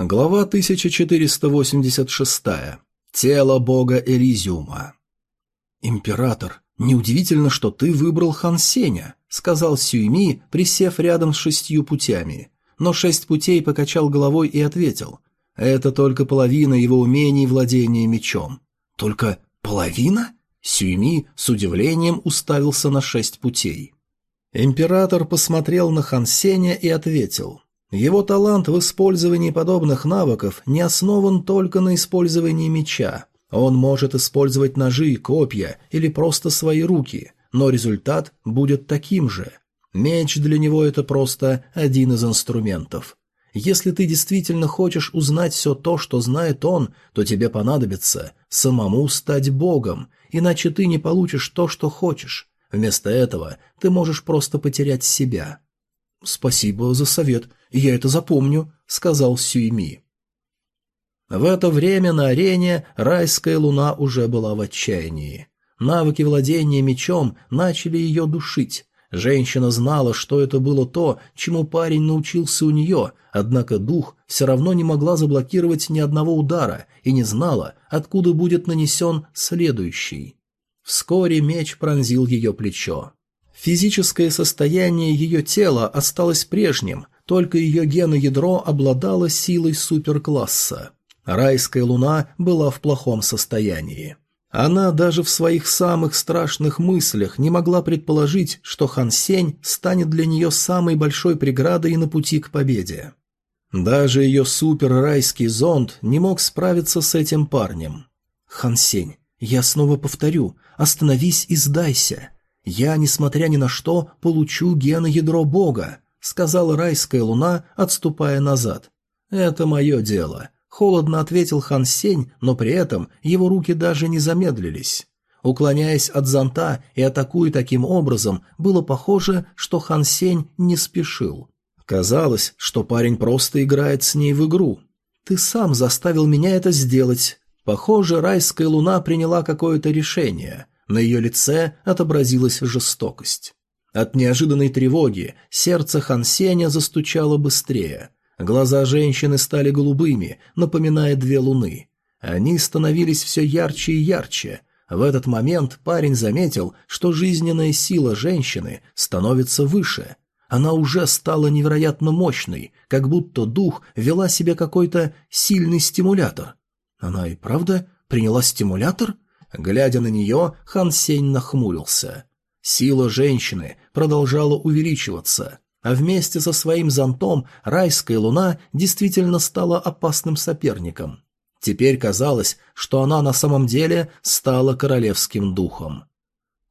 Глава 1486. Тело бога Элизиума. «Император, неудивительно, что ты выбрал Хан Сеня», — сказал Сюйми, присев рядом с шестью путями. Но шесть путей покачал головой и ответил. «Это только половина его умений владения мечом». «Только половина?» Сюйми с удивлением уставился на шесть путей. Император посмотрел на Хан Сеня и ответил. Его талант в использовании подобных навыков не основан только на использовании меча. Он может использовать ножи, копья или просто свои руки, но результат будет таким же. Меч для него это просто один из инструментов. Если ты действительно хочешь узнать все то, что знает он, то тебе понадобится самому стать богом, иначе ты не получишь то, что хочешь. Вместо этого ты можешь просто потерять себя. «Спасибо за совет, я это запомню», — сказал Сюйми. В это время на арене райская луна уже была в отчаянии. Навыки владения мечом начали ее душить. Женщина знала, что это было то, чему парень научился у нее, однако дух все равно не могла заблокировать ни одного удара и не знала, откуда будет нанесен следующий. Вскоре меч пронзил ее плечо. Физическое состояние ее тела осталось прежним, только ее геноядро обладало силой суперкласса. Райская луна была в плохом состоянии. Она даже в своих самых страшных мыслях не могла предположить, что Хан Сень станет для нее самой большой преградой на пути к победе. Даже ее суперрайский зонд не мог справиться с этим парнем. «Хан Сень, я снова повторю, остановись и сдайся. «Я, несмотря ни на что, получу геноядро Бога», — сказала райская луна, отступая назад. «Это мое дело», — холодно ответил Хан Сень, но при этом его руки даже не замедлились. Уклоняясь от зонта и атакуя таким образом, было похоже, что Хан Сень не спешил. Казалось, что парень просто играет с ней в игру. «Ты сам заставил меня это сделать». Похоже, райская луна приняла какое-то решение — на ее лице отобразилась жестокость. От неожиданной тревоги сердце Хан Сеня застучало быстрее. Глаза женщины стали голубыми, напоминая две луны. Они становились все ярче и ярче. В этот момент парень заметил, что жизненная сила женщины становится выше. Она уже стала невероятно мощной, как будто дух вела себе какой-то сильный стимулятор. Она и правда приняла стимулятор? Глядя на нее, Хан Сень нахмурился. Сила женщины продолжала увеличиваться, а вместе со своим зонтом райская луна действительно стала опасным соперником. Теперь казалось, что она на самом деле стала королевским духом.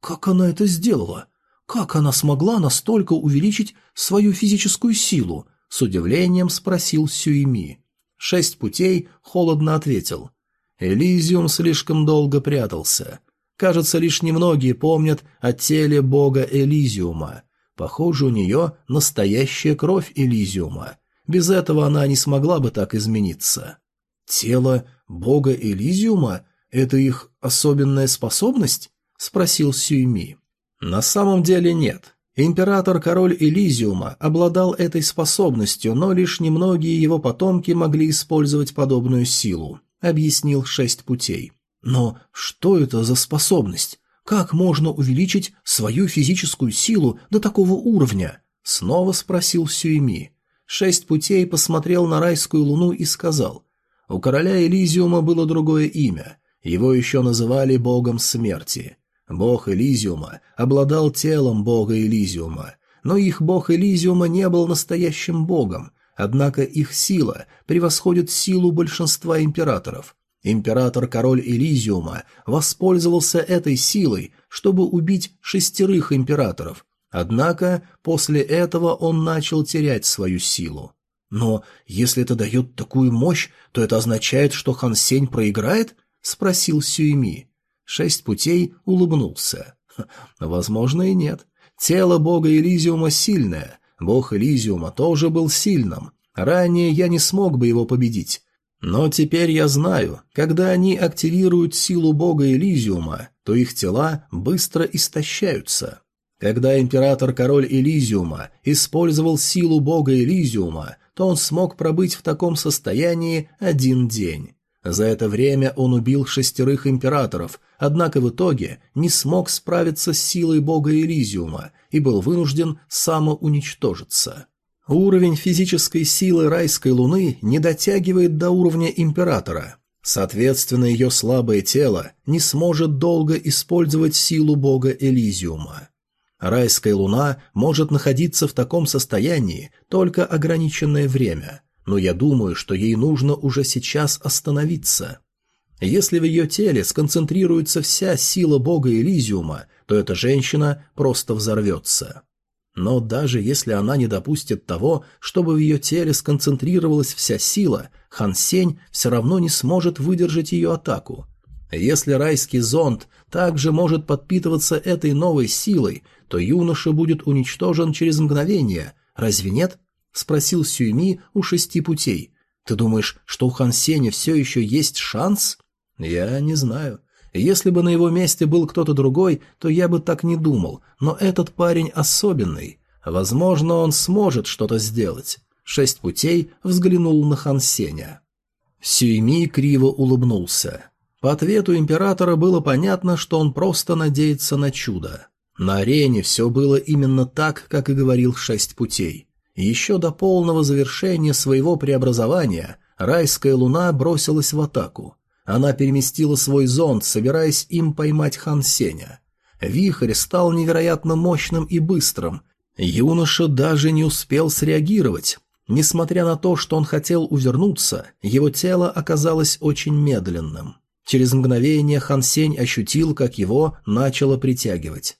Как она это сделала? Как она смогла настолько увеличить свою физическую силу? С удивлением спросил Сюйми. Шесть путей холодно ответил. Элизиум слишком долго прятался. Кажется, лишь немногие помнят о теле бога Элизиума. Похоже, у нее настоящая кровь Элизиума. Без этого она не смогла бы так измениться. Тело бога Элизиума – это их особенная способность? Спросил Сюйми. На самом деле нет. Император-король Элизиума обладал этой способностью, но лишь немногие его потомки могли использовать подобную силу объяснил шесть путей. Но что это за способность? Как можно увеличить свою физическую силу до такого уровня? Снова спросил Сюэми. Шесть путей посмотрел на райскую луну и сказал. У короля Элизиума было другое имя. Его еще называли богом смерти. Бог Элизиума обладал телом бога Элизиума, но их бог Элизиума не был настоящим богом, Однако их сила превосходит силу большинства императоров. Император-король Элизиума воспользовался этой силой, чтобы убить шестерых императоров. Однако после этого он начал терять свою силу. «Но если это дает такую мощь, то это означает, что Хан Сень проиграет?» — спросил Сюэми. Шесть путей улыбнулся. «Возможно и нет. Тело бога Элизиума сильное, Бог Элизиума тоже был сильным. Ранее я не смог бы его победить. Но теперь я знаю, когда они активируют силу бога Элизиума, то их тела быстро истощаются. Когда император-король Элизиума использовал силу бога Элизиума, то он смог пробыть в таком состоянии один день. За это время он убил шестерых императоров, однако в итоге не смог справиться с силой бога Элизиума и был вынужден самоуничтожиться. Уровень физической силы райской луны не дотягивает до уровня императора. Соответственно, ее слабое тело не сможет долго использовать силу бога Элизиума. Райская луна может находиться в таком состоянии только ограниченное время, но я думаю, что ей нужно уже сейчас остановиться. Если в ее теле сконцентрируется вся сила бога Элизиума, то эта женщина просто взорвется. Но даже если она не допустит того, чтобы в ее теле сконцентрировалась вся сила, Хан Сень все равно не сможет выдержать ее атаку. Если райский зонд также может подпитываться этой новой силой, то юноша будет уничтожен через мгновение, разве нет? — спросил Сюйми у шести путей. «Ты думаешь, что у Хан Сеня все еще есть шанс?» «Я не знаю. Если бы на его месте был кто-то другой, то я бы так не думал, но этот парень особенный. Возможно, он сможет что-то сделать». Шесть путей взглянул на Хан Сеня. Сюйми криво улыбнулся. По ответу императора было понятно, что он просто надеется на чудо. На арене все было именно так, как и говорил Шесть путей. Еще до полного завершения своего преобразования райская луна бросилась в атаку. Она переместила свой зонд, собираясь им поймать Хан Сеня. Вихрь стал невероятно мощным и быстрым. Юноша даже не успел среагировать. Несмотря на то, что он хотел увернуться, его тело оказалось очень медленным. Через мгновение Хан Сень ощутил, как его начало притягивать.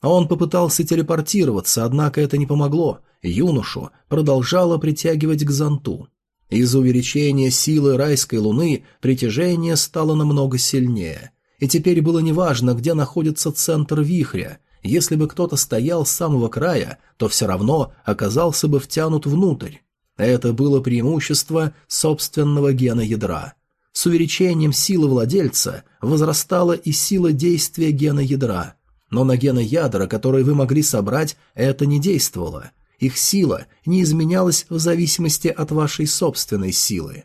Он попытался телепортироваться, однако это не помогло, юношу продолжало притягивать к зонту. Из-за увеличения силы райской луны притяжение стало намного сильнее. И теперь было неважно, где находится центр вихря. Если бы кто-то стоял с самого края, то все равно оказался бы втянут внутрь. Это было преимущество собственного гена ядра. С увеличением силы владельца возрастала и сила действия гена ядра. Но на гена ядра, которые вы могли собрать, это не действовало. Их сила не изменялась в зависимости от вашей собственной силы.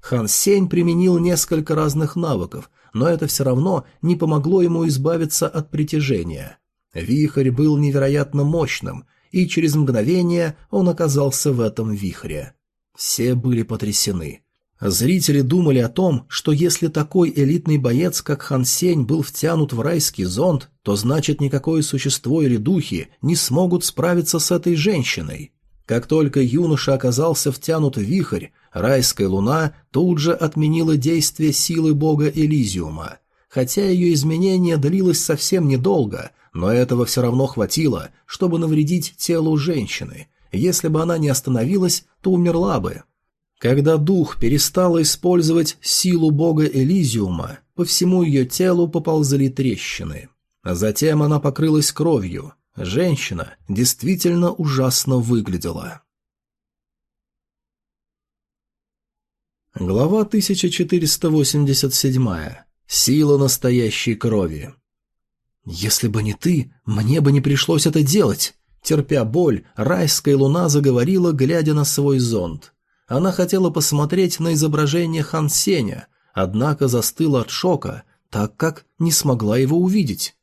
Хан Сень применил несколько разных навыков, но это все равно не помогло ему избавиться от притяжения. Вихрь был невероятно мощным, и через мгновение он оказался в этом вихре. Все были потрясены. Зрители думали о том, что если такой элитный боец, как Хан Сень, был втянут в райский зонд, то значит никакое существо или духи не смогут справиться с этой женщиной. Как только юноша оказался втянут в вихрь, райская луна тут же отменила действие силы бога Элизиума. Хотя ее изменение длилось совсем недолго, но этого все равно хватило, чтобы навредить телу женщины. Если бы она не остановилась, то умерла бы. Когда дух перестал использовать силу бога Элизиума, по всему ее телу поползли трещины. А затем она покрылась кровью. Женщина действительно ужасно выглядела. Глава 1487. Сила настоящей крови. «Если бы не ты, мне бы не пришлось это делать!» Терпя боль, райская луна заговорила, глядя на свой зонт. Она хотела посмотреть на изображение Хан Сеня, однако застыла от шока, так как не смогла его увидеть.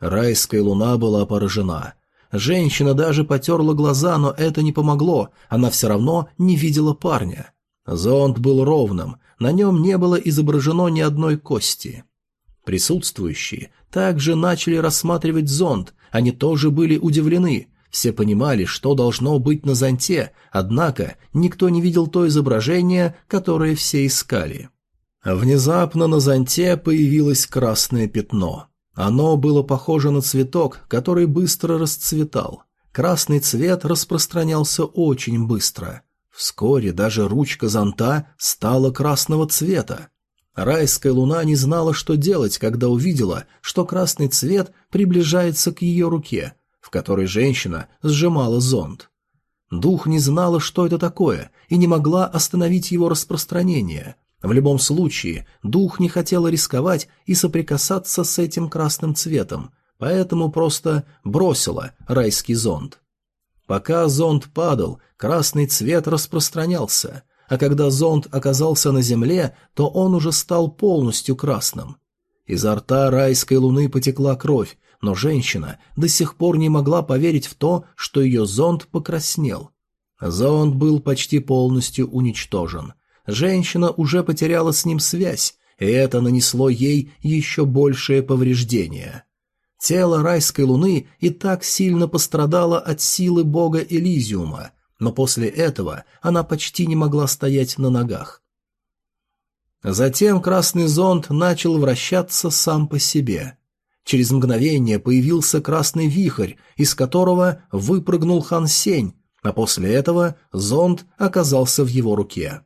Райская луна была поражена. Женщина даже потерла глаза, но это не помогло, она все равно не видела парня. Зонт был ровным, на нем не было изображено ни одной кости. Присутствующие также начали рассматривать зонт, они тоже были удивлены, все понимали, что должно быть на зонте, однако никто не видел то изображение, которое все искали. Внезапно на зонте появилось красное пятно. Оно было похоже на цветок, который быстро расцветал. Красный цвет распространялся очень быстро. Вскоре даже ручка зонта стала красного цвета. Райская луна не знала, что делать, когда увидела, что красный цвет приближается к ее руке, в которой женщина сжимала зонт. Дух не знала, что это такое, и не могла остановить его распространение. В любом случае, дух не хотела рисковать и соприкасаться с этим красным цветом, поэтому просто бросила райский зонт. Пока зонд падал, красный цвет распространялся, а когда зонд оказался на земле, то он уже стал полностью красным. Изо рта райской луны потекла кровь, но женщина до сих пор не могла поверить в то, что ее зонд покраснел. Зонд был почти полностью уничтожен. Женщина уже потеряла с ним связь, и это нанесло ей еще большее повреждение. Тело райской луны и так сильно пострадало от силы бога Элизиума, но после этого она почти не могла стоять на ногах. Затем красный зонд начал вращаться сам по себе. Через мгновение появился красный вихрь, из которого выпрыгнул Хан Сень, а после этого зонд оказался в его руке.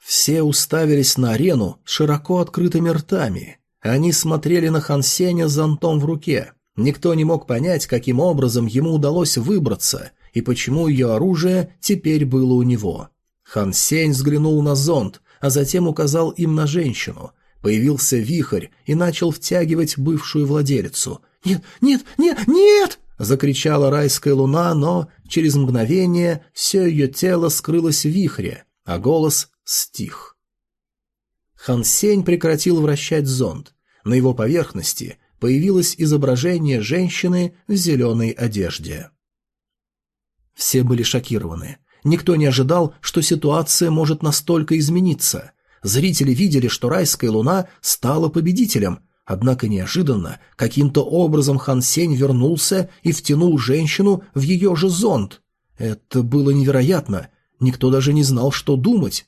Все уставились на арену широко открытыми ртами. Они смотрели на Хан Сеня с зонтом в руке. Никто не мог понять, каким образом ему удалось выбраться и почему ее оружие теперь было у него. Хан Сень взглянул на зонт, а затем указал им на женщину. Появился вихрь и начал втягивать бывшую владелицу. «Нет, нет, нет, нет!» — закричала райская луна, но через мгновение все ее тело скрылось в вихре, а голос стих. Хан Сень прекратил вращать зонд. На его поверхности появилось изображение женщины в зеленой одежде. Все были шокированы. Никто не ожидал, что ситуация может настолько измениться. Зрители видели, что райская луна стала победителем, однако неожиданно каким-то образом Хан Сень вернулся и втянул женщину в ее же зонд. Это было невероятно. Никто даже не знал, что думать.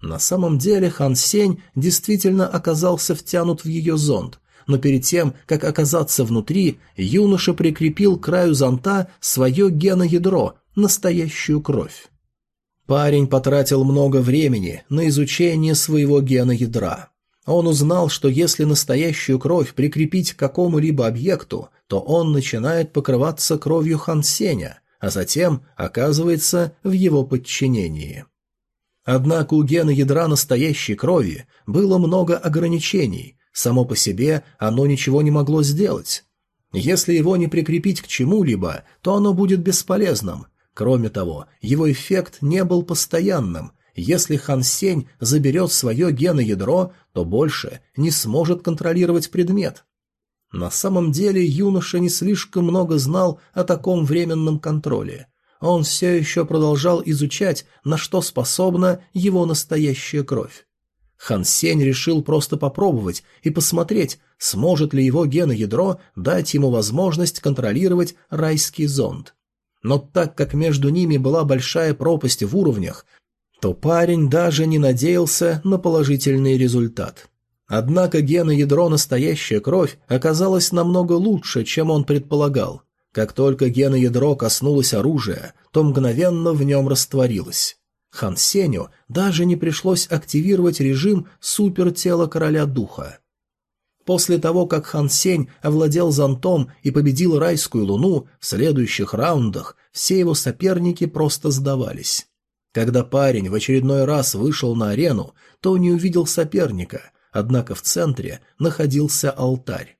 На самом деле Хан Сень действительно оказался втянут в ее зонд, но перед тем, как оказаться внутри, юноша прикрепил к краю зонта свое геноядро, настоящую кровь. Парень потратил много времени на изучение своего геноядра. Он узнал, что если настоящую кровь прикрепить к какому-либо объекту, то он начинает покрываться кровью Хан Сеня, а затем оказывается в его подчинении. Однако у гена ядра настоящей крови было много ограничений, само по себе оно ничего не могло сделать. Если его не прикрепить к чему-либо, то оно будет бесполезным. Кроме того, его эффект не был постоянным. Если Хан Сень заберет свое геноядро, то больше не сможет контролировать предмет. На самом деле юноша не слишком много знал о таком временном контроле – он все еще продолжал изучать, на что способна его настоящая кровь. Хан Сень решил просто попробовать и посмотреть, сможет ли его геноядро дать ему возможность контролировать райский зонд. Но так как между ними была большая пропасть в уровнях, то парень даже не надеялся на положительный результат. Однако геноядро «Настоящая кровь» оказалось намного лучше, чем он предполагал. Как только геноядро коснулось оружия, то мгновенно в нем растворилось. Хан Сеню даже не пришлось активировать режим супертела короля духа. После того, как Хан Сень овладел зонтом и победил райскую луну, в следующих раундах все его соперники просто сдавались. Когда парень в очередной раз вышел на арену, то не увидел соперника, однако в центре находился алтарь.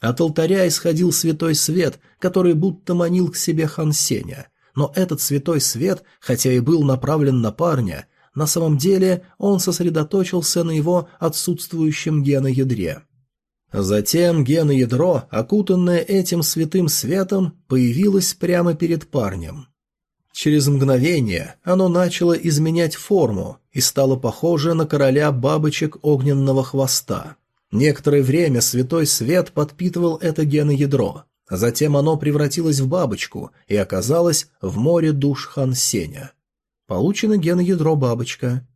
От алтаря исходил святой свет, который будто манил к себе Хан Сеня. Но этот святой свет, хотя и был направлен на парня, на самом деле он сосредоточился на его отсутствующем геноядре. Затем геноядро, окутанное этим святым светом, появилось прямо перед парнем. Через мгновение оно начало изменять форму и стало похоже на короля бабочек огненного хвоста. Некоторое время святой свет подпитывал это геноядро, затем оно превратилось в бабочку и оказалось в море душ Хан Сеня. Получено геноядро бабочка.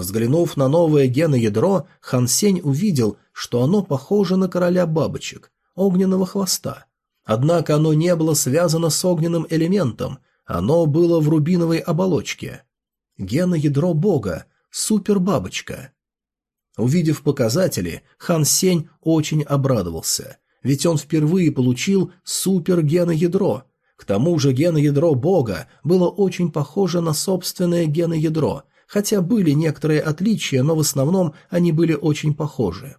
Взглянув на новое геноядро, Хан Сень увидел, что оно похоже на короля бабочек, огненного хвоста. Однако оно не было связано с огненным элементом, оно было в рубиновой оболочке. Геноядро бога, супербабочка. Увидев показатели, Хан Сень очень обрадовался, ведь он впервые получил супергеноядро. К тому же геноядро бога было очень похоже на собственное геноядро, хотя были некоторые отличия, но в основном они были очень похожи.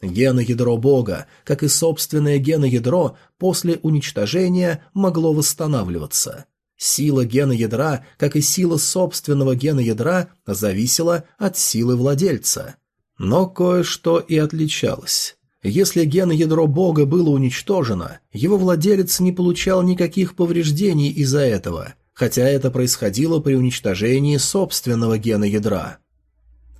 Геноядро бога, как и собственное геноядро, после уничтожения могло восстанавливаться. Сила гена ядра, как и сила собственного гена ядра, зависела от силы владельца. Но кое-что и отличалось. Если ген-ядро бога было уничтожено, его владелец не получал никаких повреждений из-за этого, хотя это происходило при уничтожении собственного гена ядра.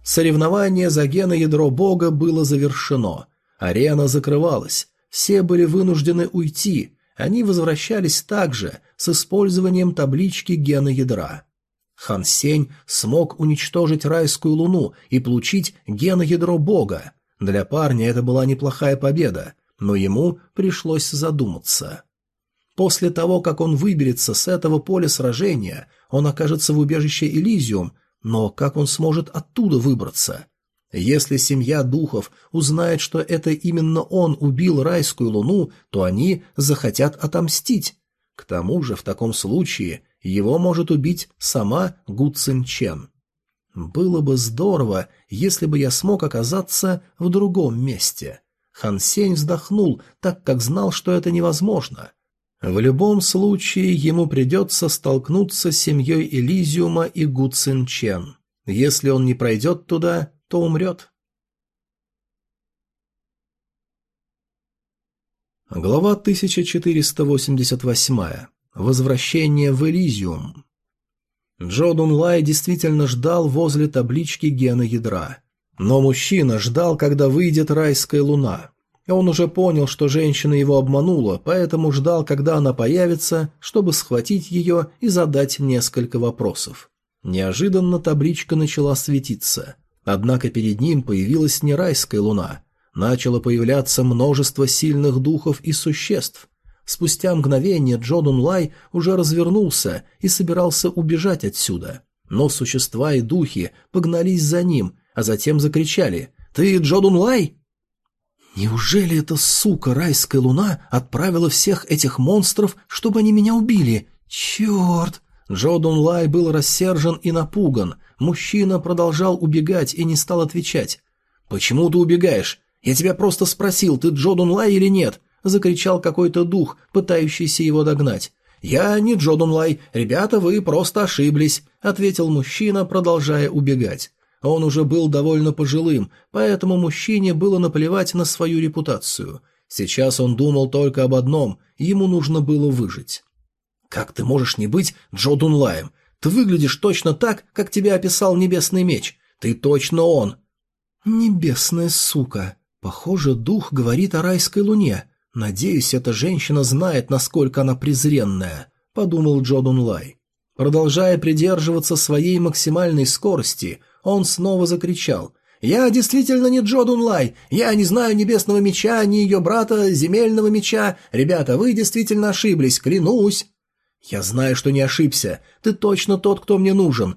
Соревнование за геноядро бога было завершено. Арена закрывалась, все были вынуждены уйти, они возвращались также с использованием таблички гена ядра. Хан Сень смог уничтожить райскую луну и получить геноядро бога. Для парня это была неплохая победа, но ему пришлось задуматься. После того, как он выберется с этого поля сражения, он окажется в убежище Элизиум, но как он сможет оттуда выбраться? Если семья духов узнает, что это именно он убил райскую луну, то они захотят отомстить. К тому же в таком случае его может убить сама Гу Цин Чен. Было бы здорово, если бы я смог оказаться в другом месте. Хан Сень вздохнул, так как знал, что это невозможно. В любом случае ему придется столкнуться с семьей Элизиума и Гу Цин Чен. Если он не пройдет туда, то умрет. Глава 1488. Возвращение в Элизиум. Джо Дун Лай действительно ждал возле таблички гена ядра. Но мужчина ждал, когда выйдет райская луна. Он уже понял, что женщина его обманула, поэтому ждал, когда она появится, чтобы схватить ее и задать несколько вопросов. Неожиданно табличка начала светиться – Однако перед ним появилась не райская луна. Начало появляться множество сильных духов и существ. Спустя мгновение Джодун Лай уже развернулся и собирался убежать отсюда. Но существа и духи погнались за ним, а затем закричали «Ты Джодун Лай?» «Неужели эта сука райская луна отправила всех этих монстров, чтобы они меня убили? Черт!» Джодун Лай был рассержен и напуган, Мужчина продолжал убегать и не стал отвечать. «Почему ты убегаешь? Я тебя просто спросил, ты Джо Дунлай или нет?» – закричал какой-то дух, пытающийся его догнать. «Я не Джо Дунлай, ребята, вы просто ошиблись», – ответил мужчина, продолжая убегать. Он уже был довольно пожилым, поэтому мужчине было наплевать на свою репутацию. Сейчас он думал только об одном – ему нужно было выжить. «Как ты можешь не быть Джо Дунлаем? Ты выглядишь точно так, как тебя описал Небесный Меч. Ты точно он!» «Небесная сука! Похоже, дух говорит о райской луне. Надеюсь, эта женщина знает, насколько она презренная», — подумал Джодун Лай. Продолжая придерживаться своей максимальной скорости, он снова закричал. «Я действительно не Джодун Лай! Я не знаю Небесного Меча, ни ее брата, Земельного Меча! Ребята, вы действительно ошиблись, клянусь!» «Я знаю, что не ошибся. Ты точно тот, кто мне нужен.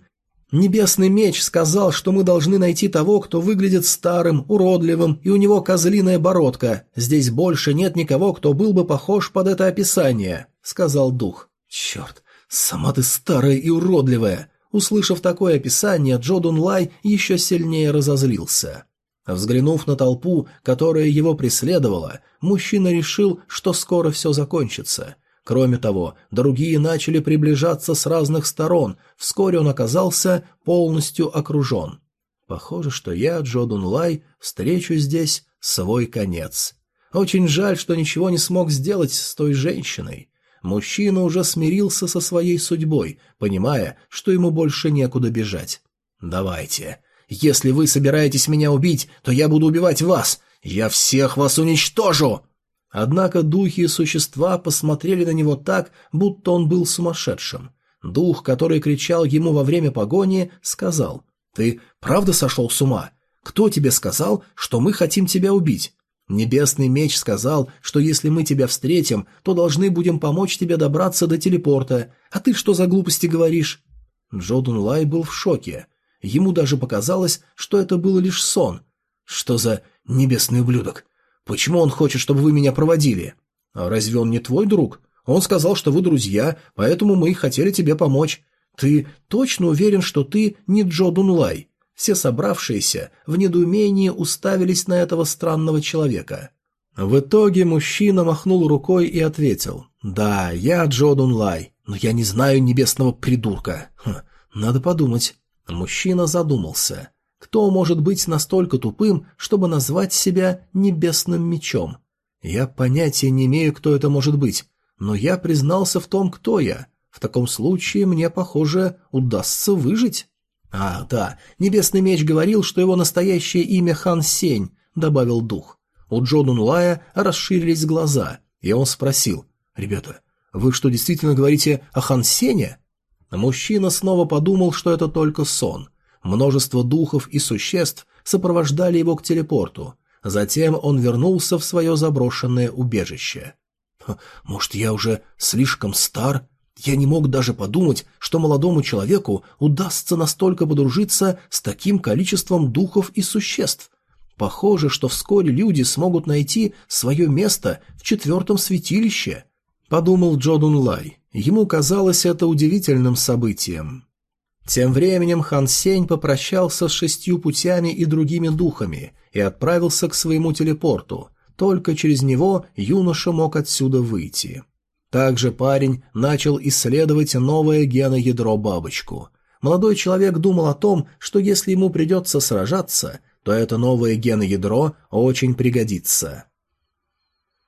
Небесный меч сказал, что мы должны найти того, кто выглядит старым, уродливым, и у него козлиная бородка. Здесь больше нет никого, кто был бы похож под это описание», — сказал дух. «Черт, сама ты старая и уродливая!» Услышав такое описание, Джодун Лай еще сильнее разозлился. Взглянув на толпу, которая его преследовала, мужчина решил, что скоро все закончится. Кроме того, другие начали приближаться с разных сторон, вскоре он оказался полностью окружен. Похоже, что я, Джо Дунлай, встречу здесь свой конец. Очень жаль, что ничего не смог сделать с той женщиной. Мужчина уже смирился со своей судьбой, понимая, что ему больше некуда бежать. «Давайте. Если вы собираетесь меня убить, то я буду убивать вас. Я всех вас уничтожу!» Однако духи и существа посмотрели на него так, будто он был сумасшедшим. Дух, который кричал ему во время погони, сказал, «Ты правда сошел с ума? Кто тебе сказал, что мы хотим тебя убить? Небесный меч сказал, что если мы тебя встретим, то должны будем помочь тебе добраться до телепорта. А ты что за глупости говоришь?» Джодун Лай был в шоке. Ему даже показалось, что это был лишь сон. «Что за небесный ублюдок? Почему он хочет, чтобы вы меня проводили? А разве он не твой друг? Он сказал, что вы друзья, поэтому мы и хотели тебе помочь. Ты точно уверен, что ты не Джо Дунлай? Все собравшиеся в недоумении уставились на этого странного человека. В итоге мужчина махнул рукой и ответил. «Да, я Джо Дунлай. Но я не знаю небесного придурка. Хм, надо подумать. Мужчина задумался. Кто может быть настолько тупым, чтобы назвать себя небесным мечом? Я понятия не имею, кто это может быть, но я признался в том, кто я. В таком случае мне, похоже, удастся выжить. А, да, небесный меч говорил, что его настоящее имя Хан Сень, добавил дух. У Джо Дунлая расширились глаза, и он спросил, «Ребята, вы что, действительно говорите о Хан Сене?» Мужчина снова подумал, что это только сон. Множество духов и существ сопровождали его к телепорту. Затем он вернулся в свое заброшенное убежище. «Может, я уже слишком стар? Я не мог даже подумать, что молодому человеку удастся настолько подружиться с таким количеством духов и существ. Похоже, что вскоре люди смогут найти свое место в четвертом святилище», — подумал Джодун Лай. Ему казалось это удивительным событием. Тем временем Хан Сень попрощался с шестью путями и другими духами и отправился к своему телепорту. Только через него юноша мог отсюда выйти. Также парень начал исследовать новое геноядро бабочку. Молодой человек думал о том, что если ему придется сражаться, то это новое геноядро очень пригодится.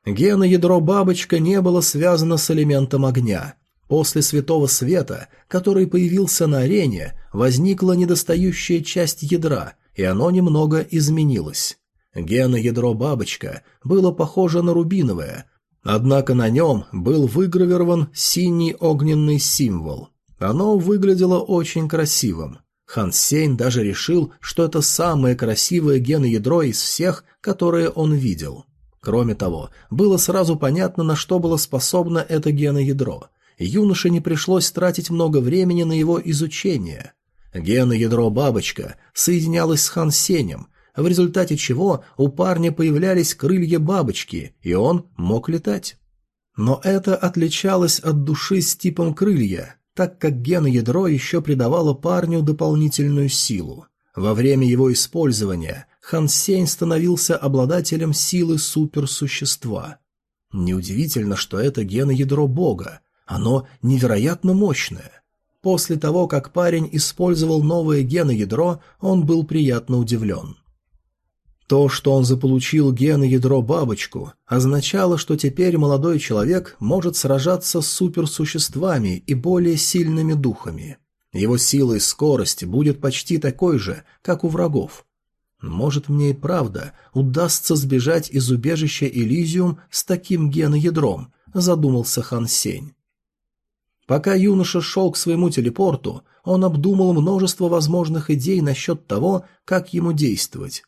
Геноядро бабочка не было связано с элементом огня. После Святого Света, который появился на арене, возникла недостающая часть ядра, и оно немного изменилось. Геноядро бабочка было похоже на рубиновое, однако на нем был выгравирован синий огненный символ. Оно выглядело очень красивым. Хан Сень даже решил, что это самое красивое геноядро из всех, которые он видел. Кроме того, было сразу понятно, на что было способно это геноядро. Юноше не пришлось тратить много времени на его изучение. Геноядро бабочка соединялось с Хан Сенем, в результате чего у парня появлялись крылья бабочки, и он мог летать. Но это отличалось от души с типом крылья, так как геноядро еще придавало парню дополнительную силу. Во время его использования Хан Сень становился обладателем силы суперсущества. Неудивительно, что это геноядро бога. Оно невероятно мощное. После того, как парень использовал новое геноядро, он был приятно удивлен. То, что он заполучил геноядро бабочку, означало, что теперь молодой человек может сражаться с суперсуществами и более сильными духами. Его сила и скорость будет почти такой же, как у врагов. Может, мне и правда удастся сбежать из убежища Элизиум с таким геноядром, задумался Хан Сень. Пока юноша шел к своему телепорту, он обдумал множество возможных идей насчет того, как ему действовать.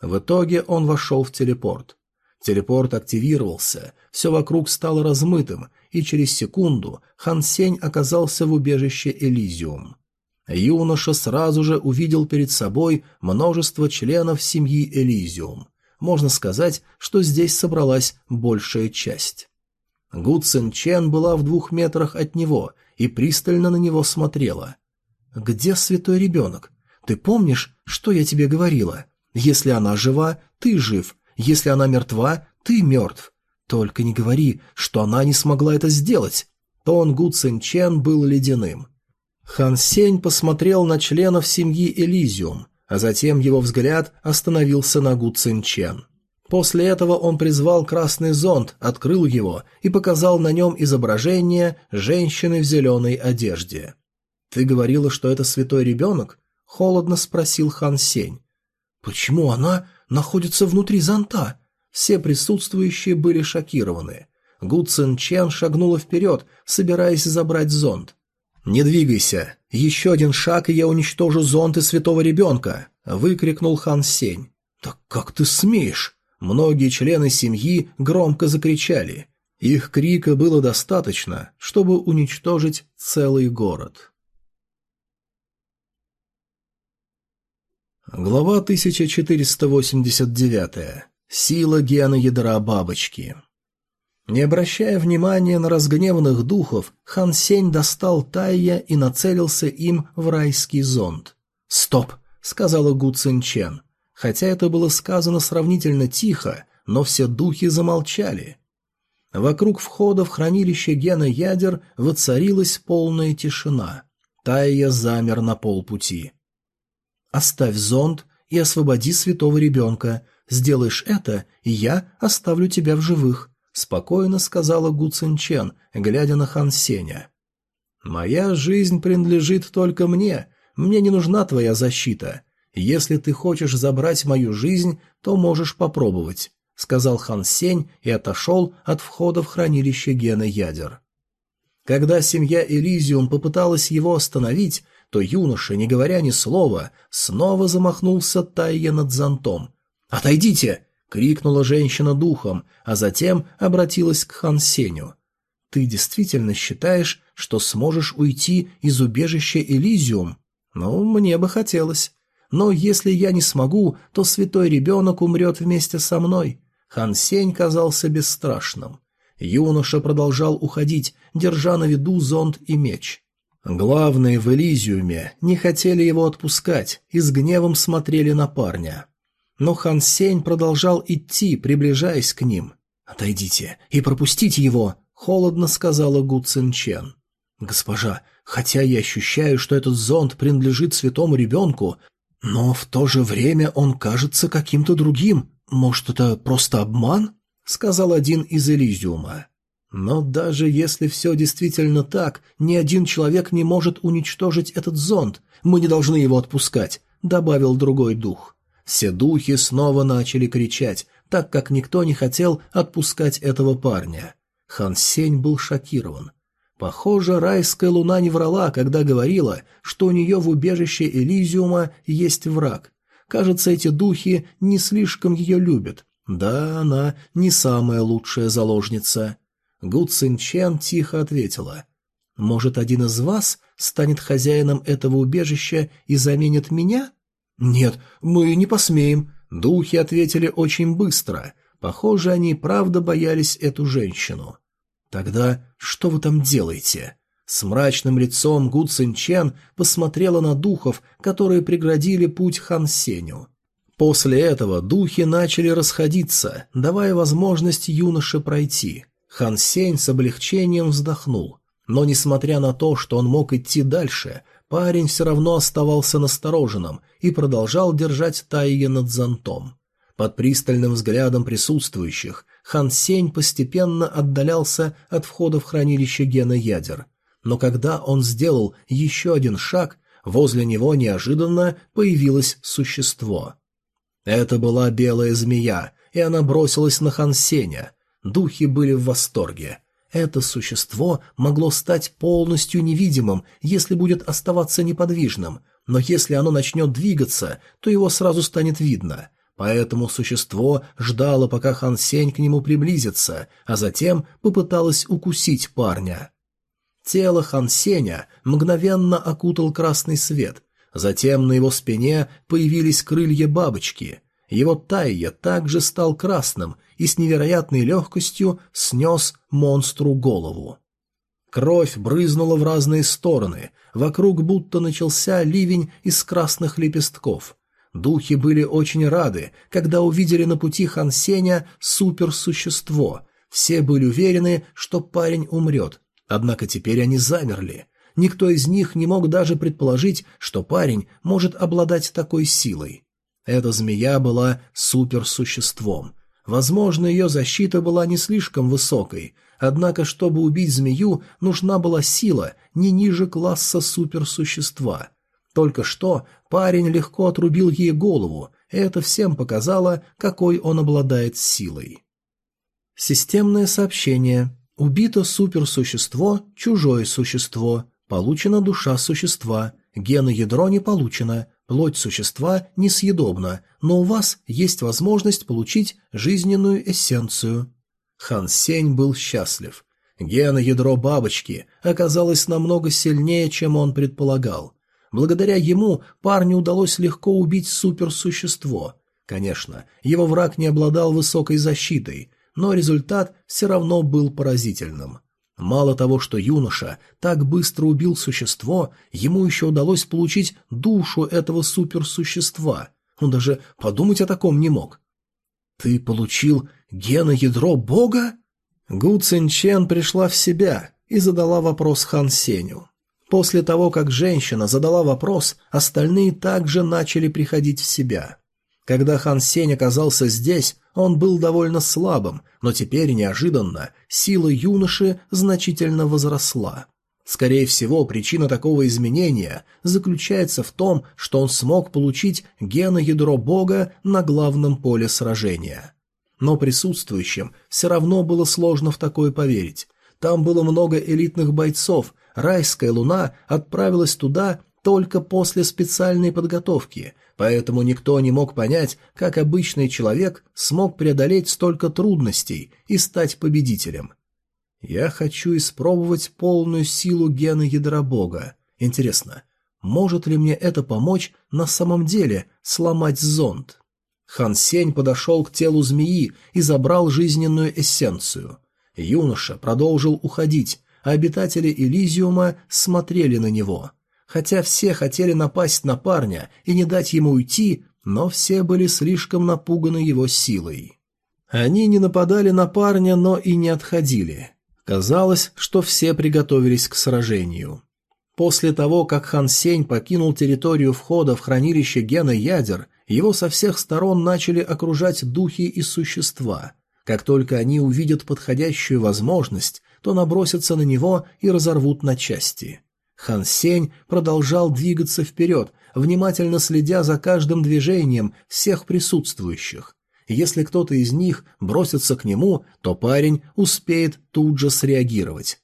В итоге он вошел в телепорт. Телепорт активировался, все вокруг стало размытым, и через секунду Хан Сень оказался в убежище Элизиум. Юноша сразу же увидел перед собой множество членов семьи Элизиум. Можно сказать, что здесь собралась большая часть. Гу Цин Чен была в двух метрах от него и пристально на него смотрела. «Где святой ребенок? Ты помнишь, что я тебе говорила? Если она жива, ты жив. Если она мертва, ты мертв. Только не говори, что она не смогла это сделать». Тон Гу Цин Чен был ледяным. Хан Сень посмотрел на членов семьи Элизиум, а затем его взгляд остановился на Гу Цин Чен. После этого он призвал красный зонт, открыл его и показал на нем изображение женщины в зеленой одежде. «Ты говорила, что это святой ребенок?» — холодно спросил Хан Сень. «Почему она находится внутри зонта?» Все присутствующие были шокированы. Гу Цин Чен шагнула вперед, собираясь забрать зонт. «Не двигайся! Еще один шаг, и я уничтожу зонты святого ребенка!» — выкрикнул Хан Сень. «Так как ты смеешь?» Многие члены семьи громко закричали. Их крика было достаточно, чтобы уничтожить целый город. Глава 1489. Сила гена ядра бабочки. Не обращая внимания на разгневанных духов, Хан Сень достал Тайя и нацелился им в райский зонд. «Стоп!» — сказала Гу Цин Чен. Хотя это было сказано сравнительно тихо, но все духи замолчали. Вокруг входа в хранилище гена ядер воцарилась полная тишина. Тайя замер на полпути. «Оставь зонд и освободи святого ребенка. Сделаешь это, и я оставлю тебя в живых», — спокойно сказала Гу Цинчен, глядя на Хан Сеня. «Моя жизнь принадлежит только мне. Мне не нужна твоя защита. Если ты хочешь забрать мою жизнь, то можешь попробовать», — сказал Хан Сень и отошел от входа в хранилище гена ядер. Когда семья Элизиум попыталась его остановить, то юноша, не говоря ни слова, снова замахнулся Тайя над зонтом. «Отойдите!» — крикнула женщина духом, а затем обратилась к Хан Сеню. «Ты действительно считаешь, что сможешь уйти из убежища Элизиум? Ну, мне бы хотелось. Но если я не смогу, то святой ребенок умрет вместе со мной». Хан Сень казался бесстрашным. Юноша продолжал уходить, держа на виду зонт и меч. Главные в Элизиуме не хотели его отпускать и с гневом смотрели на парня. Но Хан Сень продолжал идти, приближаясь к ним. «Отойдите и пропустите его», — холодно сказала Гу Цин Чен. «Госпожа, хотя я ощущаю, что этот зонт принадлежит святому ребенку, но в то же время он кажется каким-то другим. Может, это просто обман?» — сказал один из Элизиума. Но даже если все действительно так, ни один человек не может уничтожить этот зонд. Мы не должны его отпускать», — добавил другой дух. Все духи снова начали кричать, так как никто не хотел отпускать этого парня. Хан Сень был шокирован. Похоже, райская луна не врала, когда говорила, что у нее в убежище Элизиума есть враг. Кажется, эти духи не слишком ее любят. Да, она не самая лучшая заложница. Гу Цин тихо ответила. «Может, один из вас станет хозяином этого убежища и заменит меня?» «Нет, мы не посмеем», — духи ответили очень быстро. Похоже, они правда боялись эту женщину. «Тогда что вы там делаете?» С мрачным лицом Гу Цин Чен посмотрела на духов, которые преградили путь Хан Сеню. После этого духи начали расходиться, давая возможность юноше пройти. Хан Сень с облегчением вздохнул. Но, несмотря на то, что он мог идти дальше, парень все равно оставался настороженным и продолжал держать Тайе над зонтом. Под пристальным взглядом присутствующих Хан Сень постепенно отдалялся от входа в хранилище гена ядер. Но когда он сделал еще один шаг, возле него неожиданно появилось существо. Это была белая змея, и она бросилась на Хан Сеня. Духи были в восторге. Это существо могло стать полностью невидимым, если будет оставаться неподвижным, но если оно начнет двигаться, то его сразу станет видно. Поэтому существо ждало, пока Хан Сень к нему приблизится, а затем попыталось укусить парня. Тело Хан Сеня мгновенно окутал красный свет, затем на его спине появились крылья бабочки. Его тайя также стал красным и с невероятной легкостью снес монстру голову. Кровь брызнула в разные стороны, вокруг будто начался ливень из красных лепестков. Духи были очень рады, когда увидели на пути Хансеня суперсущество. Все были уверены, что парень умрет, однако теперь они замерли. Никто из них не мог даже предположить, что парень может обладать такой силой. Эта змея была суперсуществом. Возможно, ее защита была не слишком высокой, однако, чтобы убить змею, нужна была сила не ниже класса суперсущества. Только что парень легко отрубил ей голову, и это всем показало, какой он обладает силой. Системное сообщение. Убито суперсущество, чужое существо. Получена душа существа. Геноядро не получено. Плоть существа несъедобна, но у вас есть возможность получить жизненную эссенцию. Хан Сень был счастлив. Геноядро бабочки оказалось намного сильнее, чем он предполагал. Благодаря ему парню удалось легко убить суперсущество. Конечно, его враг не обладал высокой защитой, но результат все равно был поразительным. Мало того, что юноша так быстро убил существо, ему еще удалось получить душу этого суперсущества. Он даже подумать о таком не мог. «Ты получил геноядро бога?» Гу Цинчен пришла в себя и задала вопрос Хан Сеню. После того, как женщина задала вопрос, остальные также начали приходить в себя. Когда Хан Сень оказался здесь, он был довольно слабым, но теперь неожиданно сила юноши значительно возросла. Скорее всего, причина такого изменения заключается в том, что он смог получить геноядро бога на главном поле сражения. Но присутствующим все равно было сложно в такое поверить. Там было много элитных бойцов, райская луна отправилась туда только после специальной подготовки, поэтому никто не мог понять, как обычный человек смог преодолеть столько трудностей и стать победителем. Я хочу испробовать полную силу гена ядра бога. Интересно, может ли мне это помочь на самом деле сломать зонд? Хан Сень подошел к телу змеи и забрал жизненную эссенцию. Юноша продолжил уходить, а обитатели Элизиума смотрели на него. Хотя все хотели напасть на парня и не дать ему уйти, но все были слишком напуганы его силой. Они не нападали на парня, но и не отходили. Казалось, что все приготовились к сражению. После того, как Хан Сень покинул территорию входа в хранилище гена ядер, его со всех сторон начали окружать духи и существа. Как только они увидят подходящую возможность, то набросятся на него и разорвут на части. Хан Сень продолжал двигаться вперед, внимательно следя за каждым движением всех присутствующих. Если кто-то из них бросится к нему, то парень успеет тут же среагировать.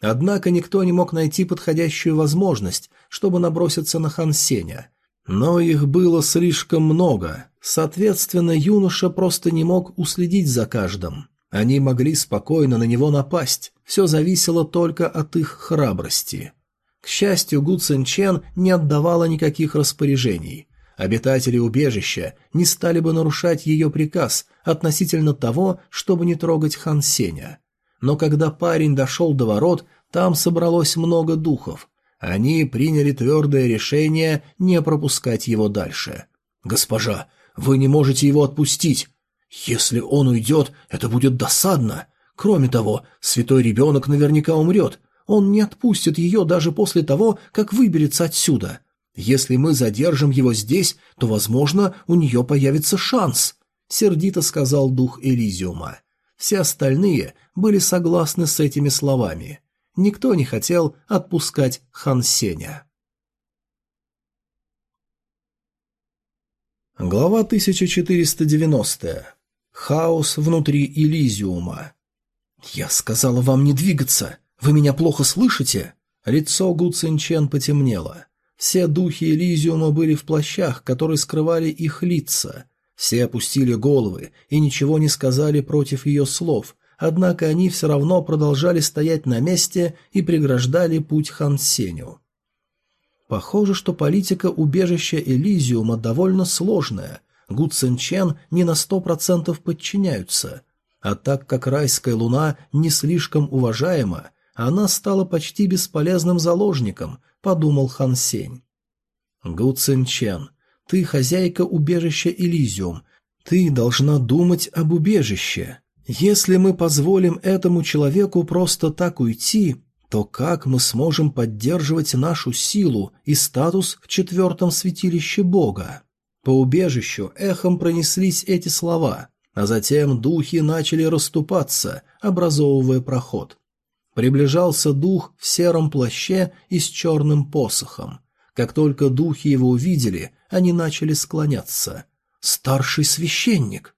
Однако никто не мог найти подходящую возможность, чтобы наброситься на Хан Сеня. Но их было слишком много, соответственно, юноша просто не мог уследить за каждым. Они могли спокойно на него напасть, все зависело только от их храбрости. К счастью, Гу Цин не отдавала никаких распоряжений. Обитатели убежища не стали бы нарушать ее приказ относительно того, чтобы не трогать Хан Сеня. Но когда парень дошел до ворот, там собралось много духов. Они приняли твердое решение не пропускать его дальше. «Госпожа, вы не можете его отпустить. Если он уйдет, это будет досадно. Кроме того, святой ребенок наверняка умрет. Он не отпустит ее даже после того, как выберется отсюда. Если мы задержим его здесь, то, возможно, у нее появится шанс», — сердито сказал дух Элизиума. Все остальные были согласны с этими словами. Никто не хотел отпускать Хан Сеня. Глава 1490. Хаос внутри Элизиума. «Я сказала вам не двигаться. Вы меня плохо слышите?» Лицо Гу Цинчен потемнело. Все духи Элизиума были в плащах, которые скрывали их лица. Все опустили головы и ничего не сказали против ее слов, однако они все равно продолжали стоять на месте и преграждали путь Хан Сеню. Похоже, что политика убежища Элизиума довольно сложная. Гу Цинчен не на сто процентов подчиняются. А так как райская луна не слишком уважаема, она стала почти бесполезным заложником, подумал Хан Сень. Гу Цинчен, ты хозяйка убежища Элизиум, ты должна думать об убежище. Если мы позволим этому человеку просто так уйти, то как мы сможем поддерживать нашу силу и статус в четвертом святилище Бога? По убежищу эхом пронеслись эти слова, а затем духи начали расступаться, образовывая проход. Приближался дух в сером плаще и с черным посохом. Как только духи его увидели, они начали склоняться. «Старший священник!»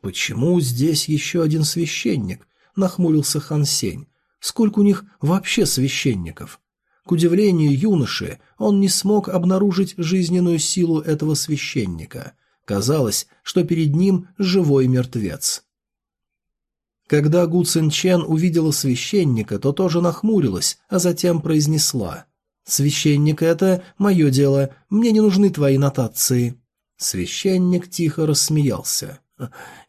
«Почему здесь еще один священник?» — нахмурился Хан Сень. «Сколько у них вообще священников?» К удивлению юноши, он не смог обнаружить жизненную силу этого священника. Казалось, что перед ним живой мертвец. Когда Гу Цин увидела священника, то тоже нахмурилась, а затем произнесла. «Священник, это мое дело, мне не нужны твои нотации». Священник тихо рассмеялся.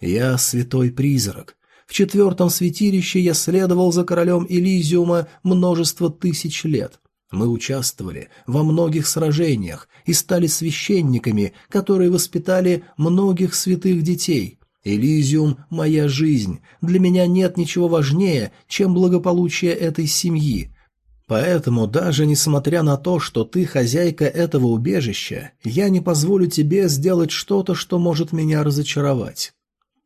«Я святой призрак. В четвертом святилище я следовал за королем Элизиума множество тысяч лет. Мы участвовали во многих сражениях и стали священниками, которые воспитали многих святых детей, Элизиум – моя жизнь. Для меня нет ничего важнее, чем благополучие этой семьи. Поэтому, даже несмотря на то, что ты хозяйка этого убежища, я не позволю тебе сделать что-то, что может меня разочаровать.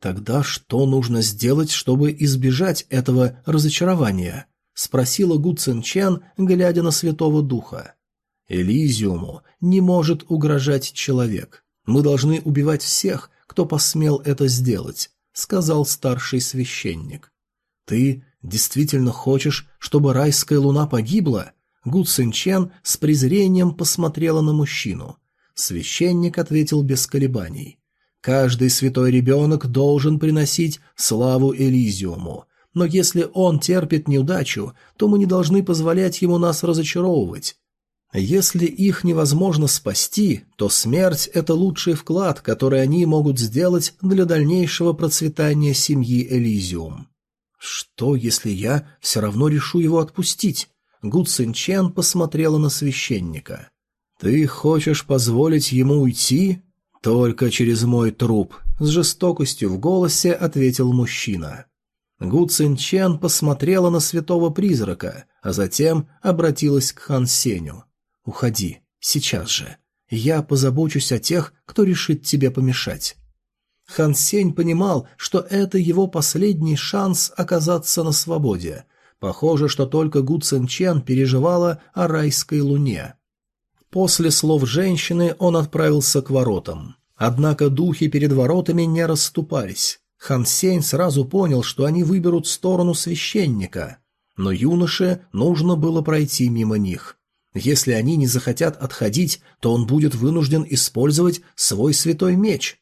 Тогда что нужно сделать, чтобы избежать этого разочарования? Спросила Гу Цин Чен, глядя на Святого Духа. Элизиуму не может угрожать человек. Мы должны убивать всех, кто посмел это сделать», — сказал старший священник. «Ты действительно хочешь, чтобы райская луна погибла?» Гу Цинчен с презрением посмотрела на мужчину. Священник ответил без колебаний. «Каждый святой ребенок должен приносить славу Элизиуму. Но если он терпит неудачу, то мы не должны позволять ему нас разочаровывать. Если их невозможно спасти, то смерть – это лучший вклад, который они могут сделать для дальнейшего процветания семьи Элизиум. Что, если я все равно решу его отпустить? Гу Цин Чен посмотрела на священника. «Ты хочешь позволить ему уйти?» «Только через мой труп», — с жестокостью в голосе ответил мужчина. Гу Цин Чен посмотрела на святого призрака, а затем обратилась к Хан Сеню. Уходи, сейчас же. Я позабочусь о тех, кто решит тебе помешать. Хан Сень понимал, что это его последний шанс оказаться на свободе. Похоже, что только Гу Цин Чен переживала о райской луне. После слов женщины он отправился к воротам. Однако духи перед воротами не расступались. Хан Сень сразу понял, что они выберут сторону священника. Но юноше нужно было пройти мимо них. Если они не захотят отходить, то он будет вынужден использовать свой святой меч.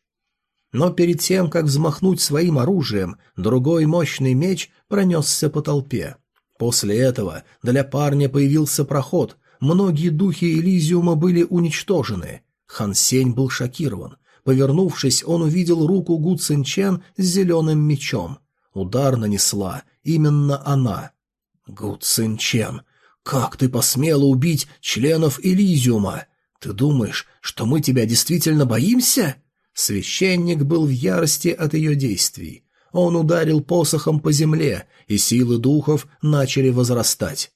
Но перед тем, как взмахнуть своим оружием, другой мощный меч пронесся по толпе. После этого для парня появился проход, многие духи Элизиума были уничтожены. Хан Сень был шокирован. Повернувшись, он увидел руку Гу Цин Чен с зеленым мечом. Удар нанесла именно она. Гу Цин Чен, «Как ты посмела убить членов Элизиума? Ты думаешь, что мы тебя действительно боимся?» Священник был в ярости от ее действий. Он ударил посохом по земле, и силы духов начали возрастать.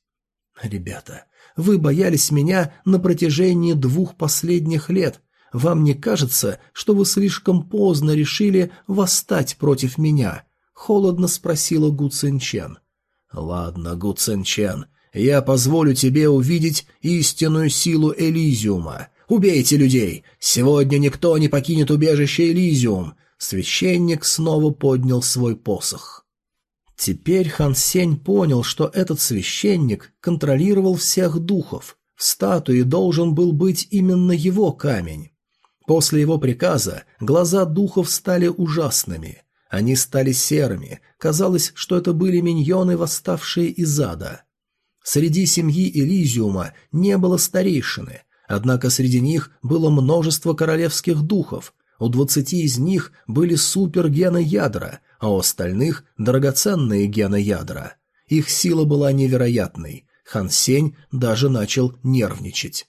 «Ребята, вы боялись меня на протяжении двух последних лет. Вам не кажется, что вы слишком поздно решили восстать против меня?» — холодно спросила Гу Цинчен. «Ладно, Гу Цинчен, я позволю тебе увидеть истинную силу Элизиума. Убейте людей! Сегодня никто не покинет убежище Элизиум!» Священник снова поднял свой посох. Теперь Хан Сень понял, что этот священник контролировал всех духов. В статуе должен был быть именно его камень. После его приказа глаза духов стали ужасными. Они стали серыми, казалось, что это были миньоны, восставшие из ада. Среди семьи Элизиума не было старейшины, однако среди них было множество королевских духов, у двадцати из них были супергены ядра, а у остальных – драгоценные гены ядра. Их сила была невероятной, Хан Сень даже начал нервничать.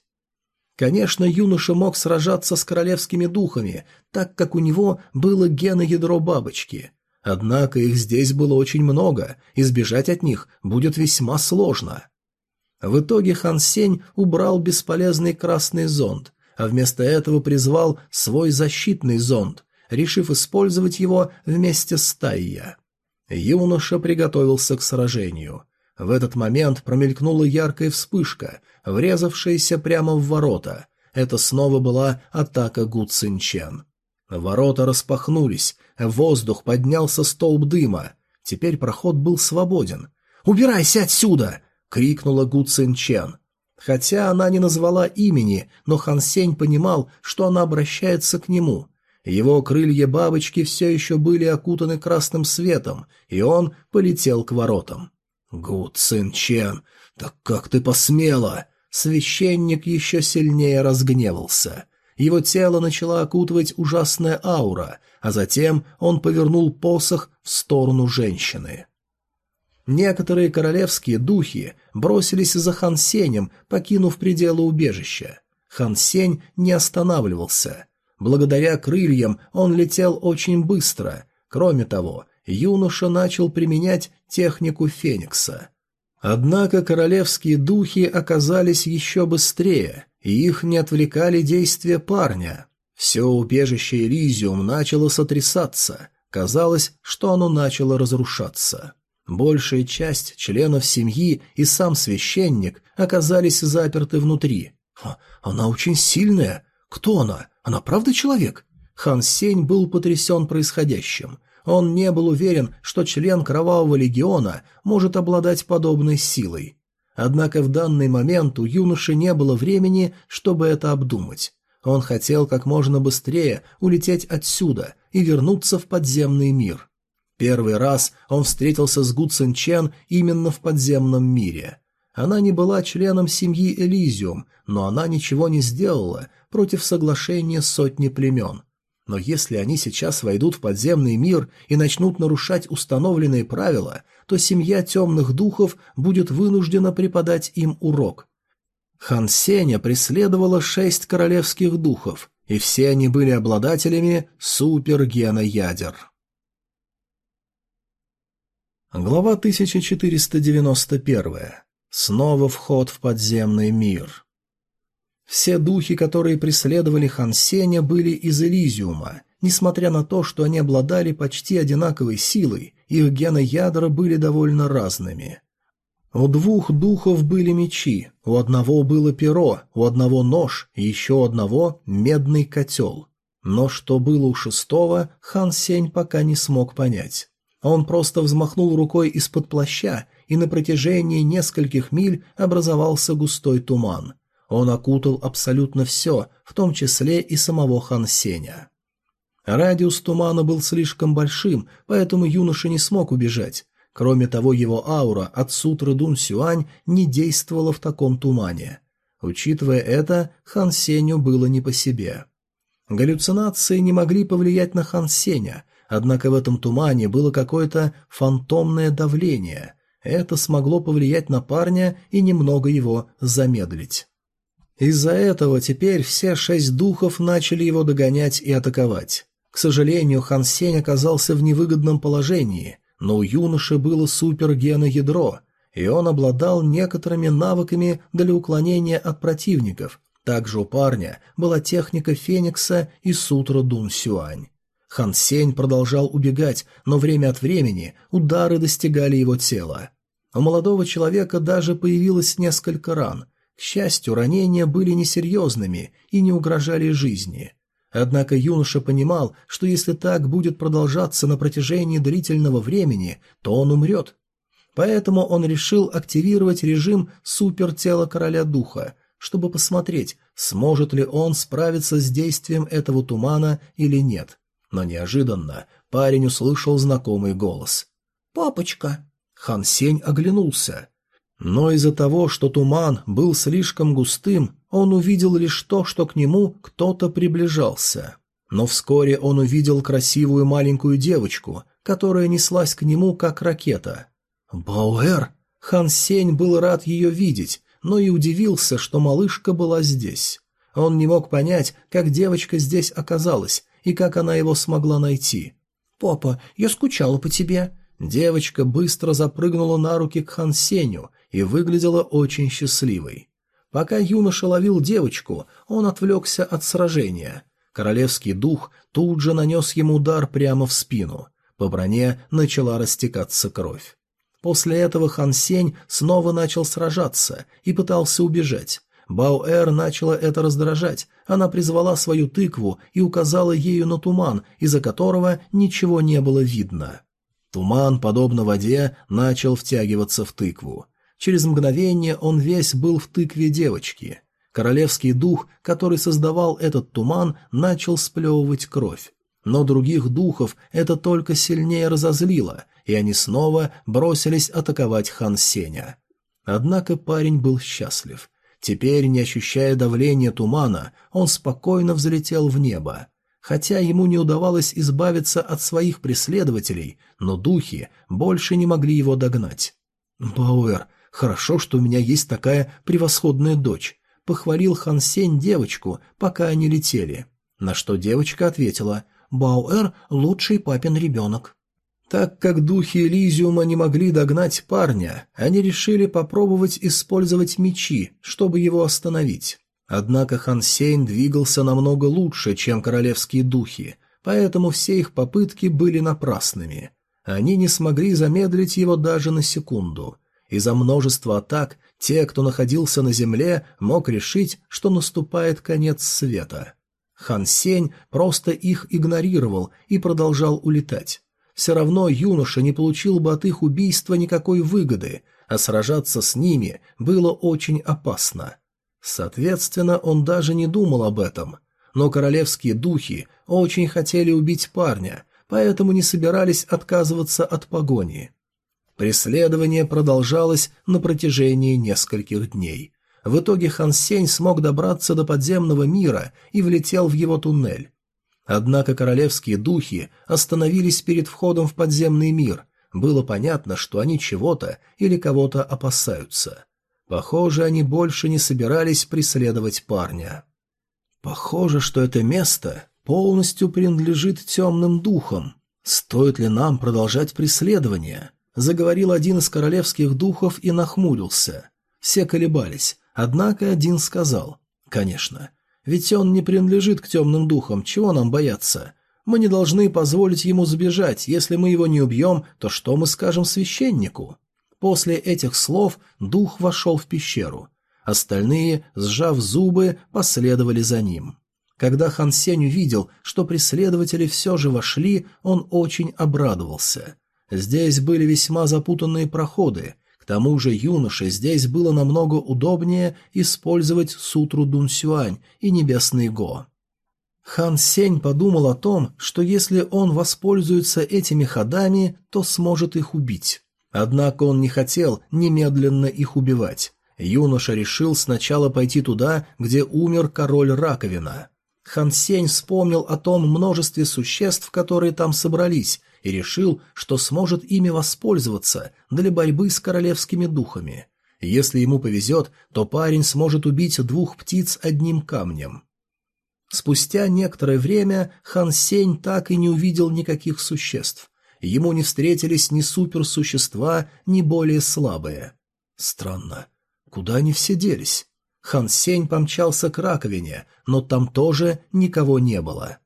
Конечно, юноша мог сражаться с королевскими духами, так как у него было геноядро бабочки – Однако их здесь было очень много, избежать от них будет весьма сложно. В итоге Хан Сень убрал бесполезный красный зонд, а вместо этого призвал свой защитный зонд, решив использовать его вместе с Тайя. Юноша приготовился к сражению. В этот момент промелькнула яркая вспышка, врезавшаяся прямо в ворота. Это снова была атака Гу Цинчен. Ворота распахнулись, воздух поднялся столб дыма. Теперь проход был свободен. «Убирайся отсюда!» — крикнула Гу Цин Чен. Хотя она не назвала имени, но Хан Сень понимал, что она обращается к нему. Его крылья бабочки все еще были окутаны красным светом, и он полетел к воротам. «Гу Цин Чен, так как ты посмела?» Священник еще сильнее разгневался. Его тело начала окутывать ужасная аура, а затем он повернул посох в сторону женщины. Некоторые королевские духи бросились за Хан Сенем, покинув пределы убежища. Хан Сень не останавливался. Благодаря крыльям он летел очень быстро. Кроме того, юноша начал применять технику Феникса. Однако королевские духи оказались еще быстрее, и их не отвлекали действия парня. Все убежище Элизиум начало сотрясаться, казалось, что оно начало разрушаться. Большая часть членов семьи и сам священник оказались заперты внутри. «Она очень сильная. Кто она? Она правда человек?» Хан Сень был потрясен происходящим. Он не был уверен, что член Кровавого Легиона может обладать подобной силой. Однако в данный момент у юноши не было времени, чтобы это обдумать. Он хотел как можно быстрее улететь отсюда и вернуться в подземный мир. Первый раз он встретился с Гу Цин Чен именно в подземном мире. Она не была членом семьи Элизиум, но она ничего не сделала против соглашения сотни племен. Но если они сейчас войдут в подземный мир и начнут нарушать установленные правила, то семья темных духов будет вынуждена преподать им урок. Хан Сеня преследовала шесть королевских духов, и все они были обладателями супергена ядер. Глава 1491. Снова вход в подземный мир. Все духи, которые преследовали Хан Сеня, были из Элизиума. Несмотря на то, что они обладали почти одинаковой силой, их гены ядра были довольно разными. У двух духов были мечи, у одного было перо, у одного нож еще у одного медный котел. Но что было у шестого, Хан Сень пока не смог понять. Он просто взмахнул рукой из-под плаща, и на протяжении нескольких миль образовался густой туман. Он окутал абсолютно все, в том числе и самого Хан Сеня. Радиус тумана был слишком большим, поэтому юноша не смог убежать. Кроме того, его аура от сутры Дун Сюань не действовала в таком тумане. Учитывая это, Хан Сеню было не по себе. Галлюцинации не могли повлиять на Хан Сеня, однако в этом тумане было какое-то фантомное давление. Это смогло повлиять на парня и немного его замедлить. Из-за этого теперь все шесть духов начали его догонять и атаковать. К сожалению, Хан Сень оказался в невыгодном положении, но у юноши было супергеноядро, и он обладал некоторыми навыками для уклонения от противников. Также у парня была техника Феникса и сутра Дун Сюань. Хан Сень продолжал убегать, но время от времени удары достигали его тела. У молодого человека даже появилось несколько ран, к счастью, ранения были несерьезными и не угрожали жизни. Однако юноша понимал, что если так будет продолжаться на протяжении длительного времени, то он умрет. Поэтому он решил активировать режим супертела короля духа, чтобы посмотреть, сможет ли он справиться с действием этого тумана или нет. Но неожиданно парень услышал знакомый голос. «Папочка!» Хан Сень оглянулся. Но из-за того, что туман был слишком густым, он увидел лишь то, что к нему кто-то приближался. Но вскоре он увидел красивую маленькую девочку, которая неслась к нему как ракета. «Бауэр!» Хан Сень был рад ее видеть, но и удивился, что малышка была здесь. Он не мог понять, как девочка здесь оказалась и как она его смогла найти. «Папа, я скучала по тебе». Девочка быстро запрыгнула на руки к Хан Сеню и выглядела очень счастливой. Пока юноша ловил девочку, он отвлекся от сражения. Королевский дух тут же нанес ему удар прямо в спину. По броне начала растекаться кровь. После этого Хан Сень снова начал сражаться и пытался убежать. Баоэр начала это раздражать, она призвала свою тыкву и указала ею на туман, из-за которого ничего не было видно. Туман, подобно воде, начал втягиваться в тыкву. Через мгновение он весь был в тыкве девочки. Королевский дух, который создавал этот туман, начал сплевывать кровь. Но других духов это только сильнее разозлило, и они снова бросились атаковать хан Сеня. Однако парень был счастлив. Теперь, не ощущая давления тумана, он спокойно взлетел в небо. Хотя ему не удавалось избавиться от своих преследователей, но духи больше не могли его догнать. «Бауэр, Хорошо, что у меня есть такая превосходная дочь. Похвалил Хан Сень девочку, пока они летели. На что девочка ответила, Бауэр – лучший папин ребенок. Так как духи Элизиума не могли догнать парня, они решили попробовать использовать мечи, чтобы его остановить. Однако Хан Сейн двигался намного лучше, чем королевские духи, поэтому все их попытки были напрасными. Они не смогли замедлить его даже на секунду. Из-за множества атак те, кто находился на земле, мог решить, что наступает конец света. Хан Сень просто их игнорировал и продолжал улетать. Все равно юноша не получил бы от их убийства никакой выгоды, а сражаться с ними было очень опасно. Соответственно, он даже не думал об этом. Но королевские духи очень хотели убить парня, поэтому не собирались отказываться от погони. Преследование продолжалось на протяжении нескольких дней. В итоге Хан Сень смог добраться до подземного мира и влетел в его туннель. Однако королевские духи остановились перед входом в подземный мир. Было понятно, что они чего-то или кого-то опасаются. Похоже, они больше не собирались преследовать парня. Похоже, что это место полностью принадлежит темным духам. Стоит ли нам продолжать преследование? Заговорил один из королевских духов и нахмурился. Все колебались, однако один сказал. Конечно, ведь он не принадлежит к темным духам, чего нам бояться? Мы не должны позволить ему сбежать, если мы его не убьем, то что мы скажем священнику? После этих слов дух вошел в пещеру. Остальные, сжав зубы, последовали за ним. Когда Хан Сень увидел, что преследователи все же вошли, он очень обрадовался. Здесь были весьма запутанные проходы, к тому же юноше здесь было намного удобнее использовать сутру Дунсюань и Небесный Го. Хан Сень подумал о том, что если он воспользуется этими ходами, то сможет их убить. Однако он не хотел немедленно их убивать. Юноша решил сначала пойти туда, где умер король раковина. Хан Сень вспомнил о том множестве существ, которые там собрались, и решил, что сможет ими воспользоваться для борьбы с королевскими духами. Если ему повезет, то парень сможет убить двух птиц одним камнем. Спустя некоторое время Хан Сень так и не увидел никаких существ. Ему не встретились ни суперсущества, ни более слабые. Странно. Куда они все делись? Хан Сень помчался к раковине, но там тоже никого не было.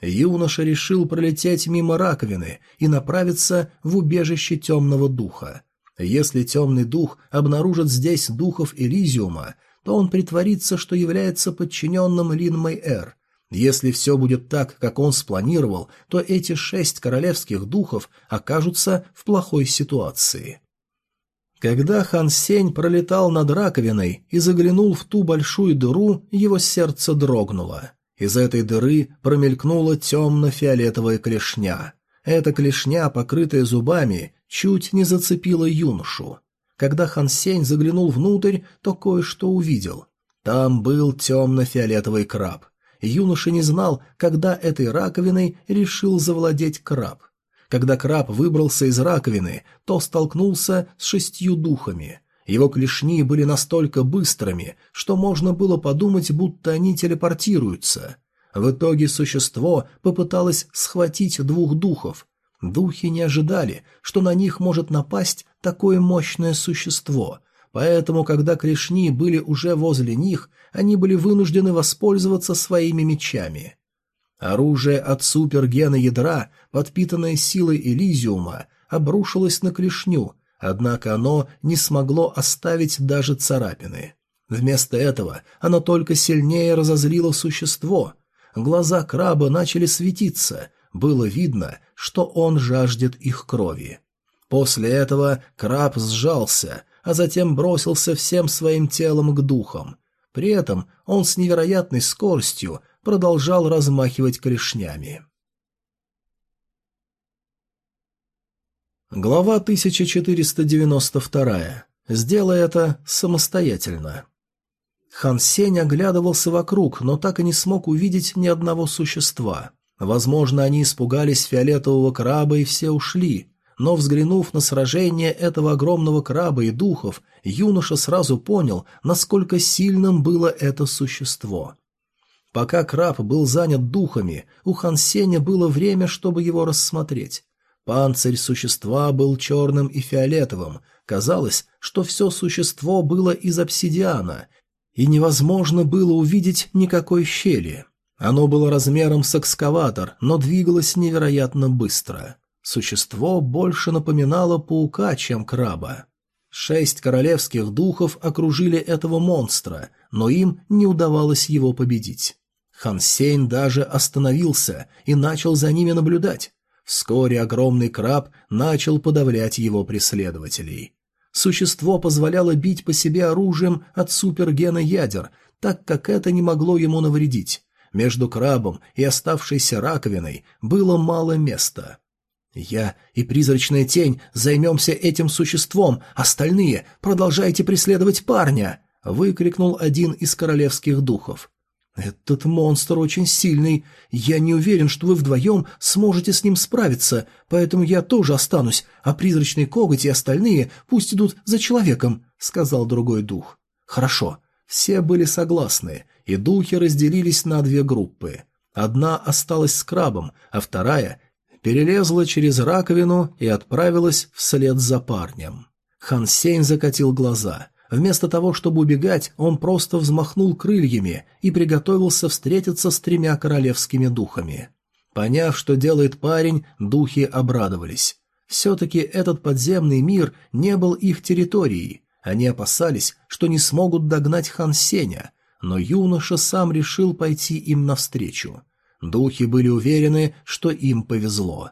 Юноша решил пролететь мимо раковины и направиться в убежище темного духа. Если темный дух обнаружит здесь духов Элизиума, то он притворится, что является подчиненным Лин Мэй-Эр. Если все будет так, как он спланировал, то эти шесть королевских духов окажутся в плохой ситуации. Когда Хан Сень пролетал над раковиной и заглянул в ту большую дыру, его сердце дрогнуло. Из этой дыры промелькнула темно-фиолетовая клешня. Эта клешня, покрытая зубами, чуть не зацепила юношу. Когда Хан Сень заглянул внутрь, то кое-что увидел. Там был темно-фиолетовый краб. Юноша не знал, когда этой раковиной решил завладеть краб. Когда краб выбрался из раковины, то столкнулся с шестью духами. Его клешни были настолько быстрыми, что можно было подумать, будто они телепортируются. В итоге существо попыталось схватить двух духов. Духи не ожидали, что на них может напасть такое мощное существо, поэтому, когда клешни были уже возле них, они были вынуждены воспользоваться своими мечами. Оружие от супергена ядра, подпитанное силой Элизиума, обрушилось на клешню, Однако оно не смогло оставить даже царапины. Вместо этого оно только сильнее разозлило существо. Глаза краба начали светиться, было видно, что он жаждет их крови. После этого краб сжался, а затем бросился всем своим телом к духам. При этом он с невероятной скоростью продолжал размахивать клешнями. Глава 1492. Сделай это самостоятельно. Хан Сень оглядывался вокруг, но так и не смог увидеть ни одного существа. Возможно, они испугались фиолетового краба и все ушли, но, взглянув на сражение этого огромного краба и духов, юноша сразу понял, насколько сильным было это существо. Пока краб был занят духами, у Хансеня было время, чтобы его рассмотреть. Панцирь существа был черным и фиолетовым. Казалось, что все существо было из обсидиана, и невозможно было увидеть никакой щели. Оно было размером с экскаватор, но двигалось невероятно быстро. Существо больше напоминало паука, чем краба. Шесть королевских духов окружили этого монстра, но им не удавалось его победить. Хансейн даже остановился и начал за ними наблюдать. Вскоре огромный краб начал подавлять его преследователей. Существо позволяло бить по себе оружием от супергена ядер, так как это не могло ему навредить. Между крабом и оставшейся раковиной было мало места. «Я и призрачная тень займемся этим существом, остальные продолжайте преследовать парня!» — выкрикнул один из королевских духов. «Этот монстр очень сильный. Я не уверен, что вы вдвоем сможете с ним справиться, поэтому я тоже останусь, а призрачный коготь и остальные пусть идут за человеком», — сказал другой дух. «Хорошо». Все были согласны, и духи разделились на две группы. Одна осталась с крабом, а вторая перелезла через раковину и отправилась вслед за парнем. Хан Сень закатил глаза — Вместо того, чтобы убегать, он просто взмахнул крыльями и приготовился встретиться с тремя королевскими духами. Поняв, что делает парень, духи обрадовались. Все-таки этот подземный мир не был их территорией. Они опасались, что не смогут догнать Хан Сеня, но юноша сам решил пойти им навстречу. Духи были уверены, что им повезло.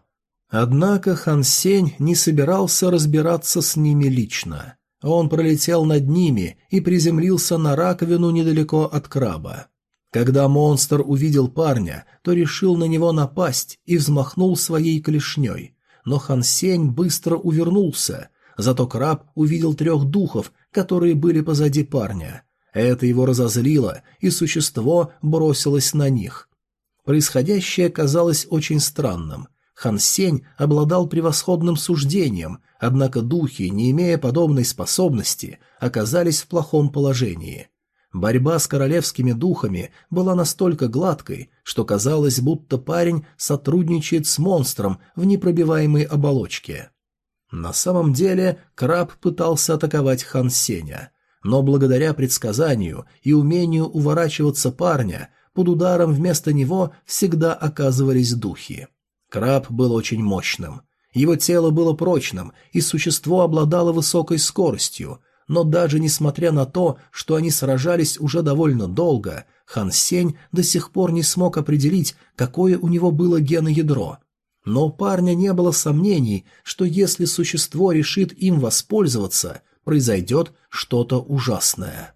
Однако Хан Сень не собирался разбираться с ними лично. Он пролетел над ними и приземлился на раковину недалеко от краба. Когда монстр увидел парня, то решил на него напасть и взмахнул своей клешней. Но Хансень быстро увернулся, зато краб увидел трех духов, которые были позади парня. Это его разозлило, и существо бросилось на них. Происходящее казалось очень странным. Хан Сень обладал превосходным суждением, однако духи, не имея подобной способности, оказались в плохом положении. Борьба с королевскими духами была настолько гладкой, что казалось, будто парень сотрудничает с монстром в непробиваемой оболочке. На самом деле краб пытался атаковать Хан Сеня, но благодаря предсказанию и умению уворачиваться парня, под ударом вместо него всегда оказывались духи. Краб был очень мощным. Его тело было прочным, и существо обладало высокой скоростью, но даже несмотря на то, что они сражались уже довольно долго, Хан Сень до сих пор не смог определить, какое у него было геноядро. Но у парня не было сомнений, что если существо решит им воспользоваться, произойдет что-то ужасное.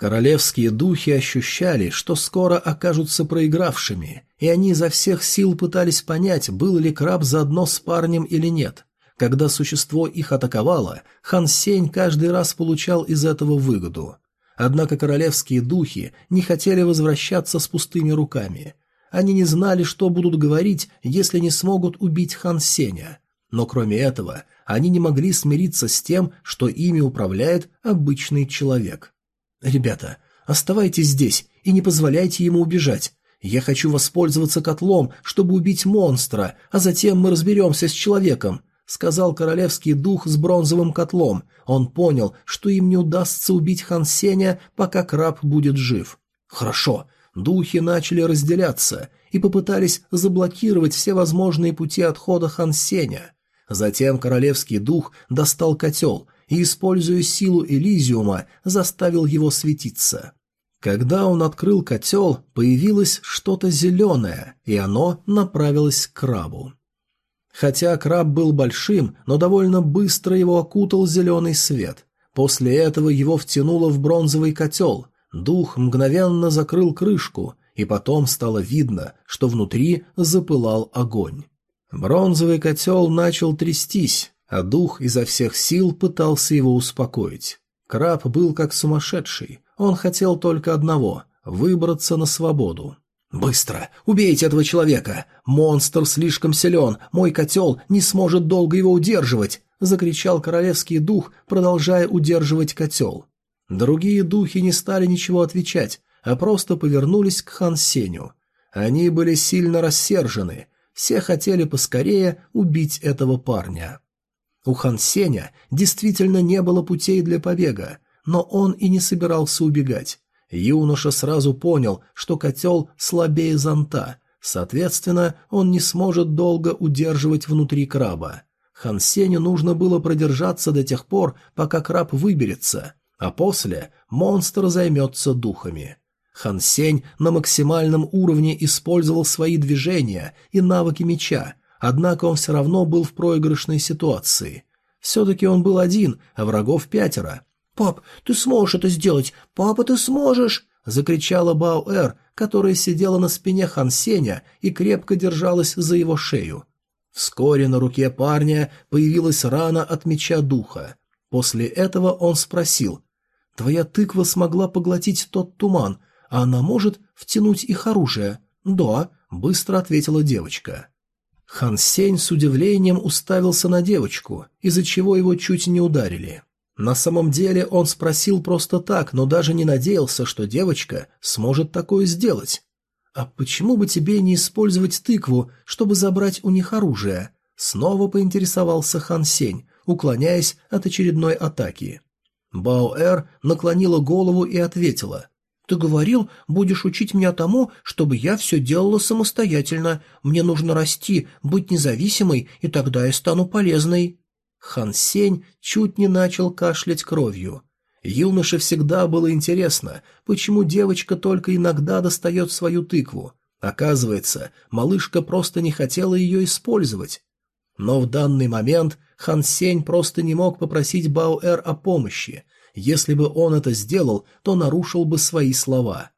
Королевские духи ощущали, что скоро окажутся проигравшими, и они изо всех сил пытались понять, был ли краб заодно с парнем или нет. Когда существо их атаковало, Хан Сень каждый раз получал из этого выгоду. Однако королевские духи не хотели возвращаться с пустыми руками. Они не знали, что будут говорить, если не смогут убить Хан Сеня. Но кроме этого, они не могли смириться с тем, что ими управляет обычный человек. «Ребята, оставайтесь здесь и не позволяйте ему убежать. Я хочу воспользоваться котлом, чтобы убить монстра, а затем мы разберемся с человеком», — сказал королевский дух с бронзовым котлом. Он понял, что им не удастся убить Хан Сеня, пока краб будет жив. «Хорошо». Духи начали разделяться и попытались заблокировать все возможные пути отхода Хан Сеня. Затем королевский дух достал котел — и, используя силу Элизиума, заставил его светиться. Когда он открыл котел, появилось что-то зеленое, и оно направилось к крабу. Хотя краб был большим, но довольно быстро его окутал зеленый свет. После этого его втянуло в бронзовый котел. Дух мгновенно закрыл крышку, и потом стало видно, что внутри запылал огонь. Бронзовый котел начал трястись, а дух изо всех сил пытался его успокоить. Краб был как сумасшедший, он хотел только одного — выбраться на свободу. «Быстро! Убейте этого человека! Монстр слишком силен, мой котел не сможет долго его удерживать!» — закричал королевский дух, продолжая удерживать котел. Другие духи не стали ничего отвечать. а просто повернулись к Хан Сеню. Они были сильно рассержены, все хотели поскорее убить этого парня. У Хан Сеня действительно не было путей для побега, но он и не собирался убегать. Юноша сразу понял, что котел слабее зонта, соответственно, он не сможет долго удерживать внутри краба. Хан Сеню нужно было продержаться до тех пор, пока краб выберется, а после монстр займется духами. Хан Сень на максимальном уровне использовал свои движения и навыки меча, однако он все равно был в проигрышной ситуации. Все-таки он был один, а врагов пятеро. «Пап, ты сможешь это сделать! Папа, ты сможешь!» — закричала Баоэр, которая сидела на спине Хан Сеня и крепко держалась за его шею. Вскоре на руке парня появилась рана от меча духа. После этого он спросил, «Твоя тыква смогла поглотить тот туман, а она может втянуть их оружие?» «Да», — быстро ответила девочка. Хан Сень с удивлением уставился на девочку, из-за чего его чуть не ударили. На самом деле он спросил просто так, но даже не надеялся, что девочка сможет такое сделать. «А почему бы тебе не использовать тыкву, чтобы забрать у них оружие?» Снова поинтересовался Хан Сень, уклоняясь от очередной атаки. Баоэр наклонила голову и ответила. «Ты говорил, будешь учить меня тому, чтобы я все делала самостоятельно. Мне нужно расти, быть независимой, и тогда я стану полезной». Хан Сень чуть не начал кашлять кровью. Юноше всегда было интересно, почему девочка только иногда достает свою тыкву. Оказывается, малышка просто не хотела ее использовать. Но в данный момент Хан Сень просто не мог попросить Баоэр о помощи. Если бы он это сделал, то нарушил бы свои слова.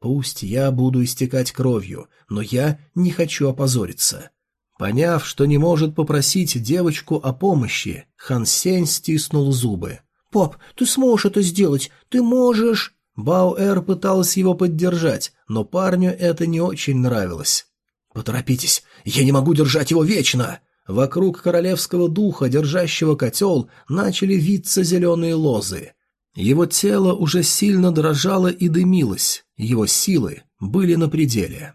«Пусть я буду истекать кровью, но я не хочу опозориться». Поняв, что не может попросить девочку о помощи, Хан Сень стиснул зубы. «Пап, ты сможешь это сделать! Ты можешь!» Бауэр пыталась его поддержать, но парню это не очень нравилось. «Поторопитесь, я не могу держать его вечно!» Вокруг королевского духа, держащего котел, начали виться зеленые лозы. Его тело уже сильно дрожало и дымилось, его силы были на пределе.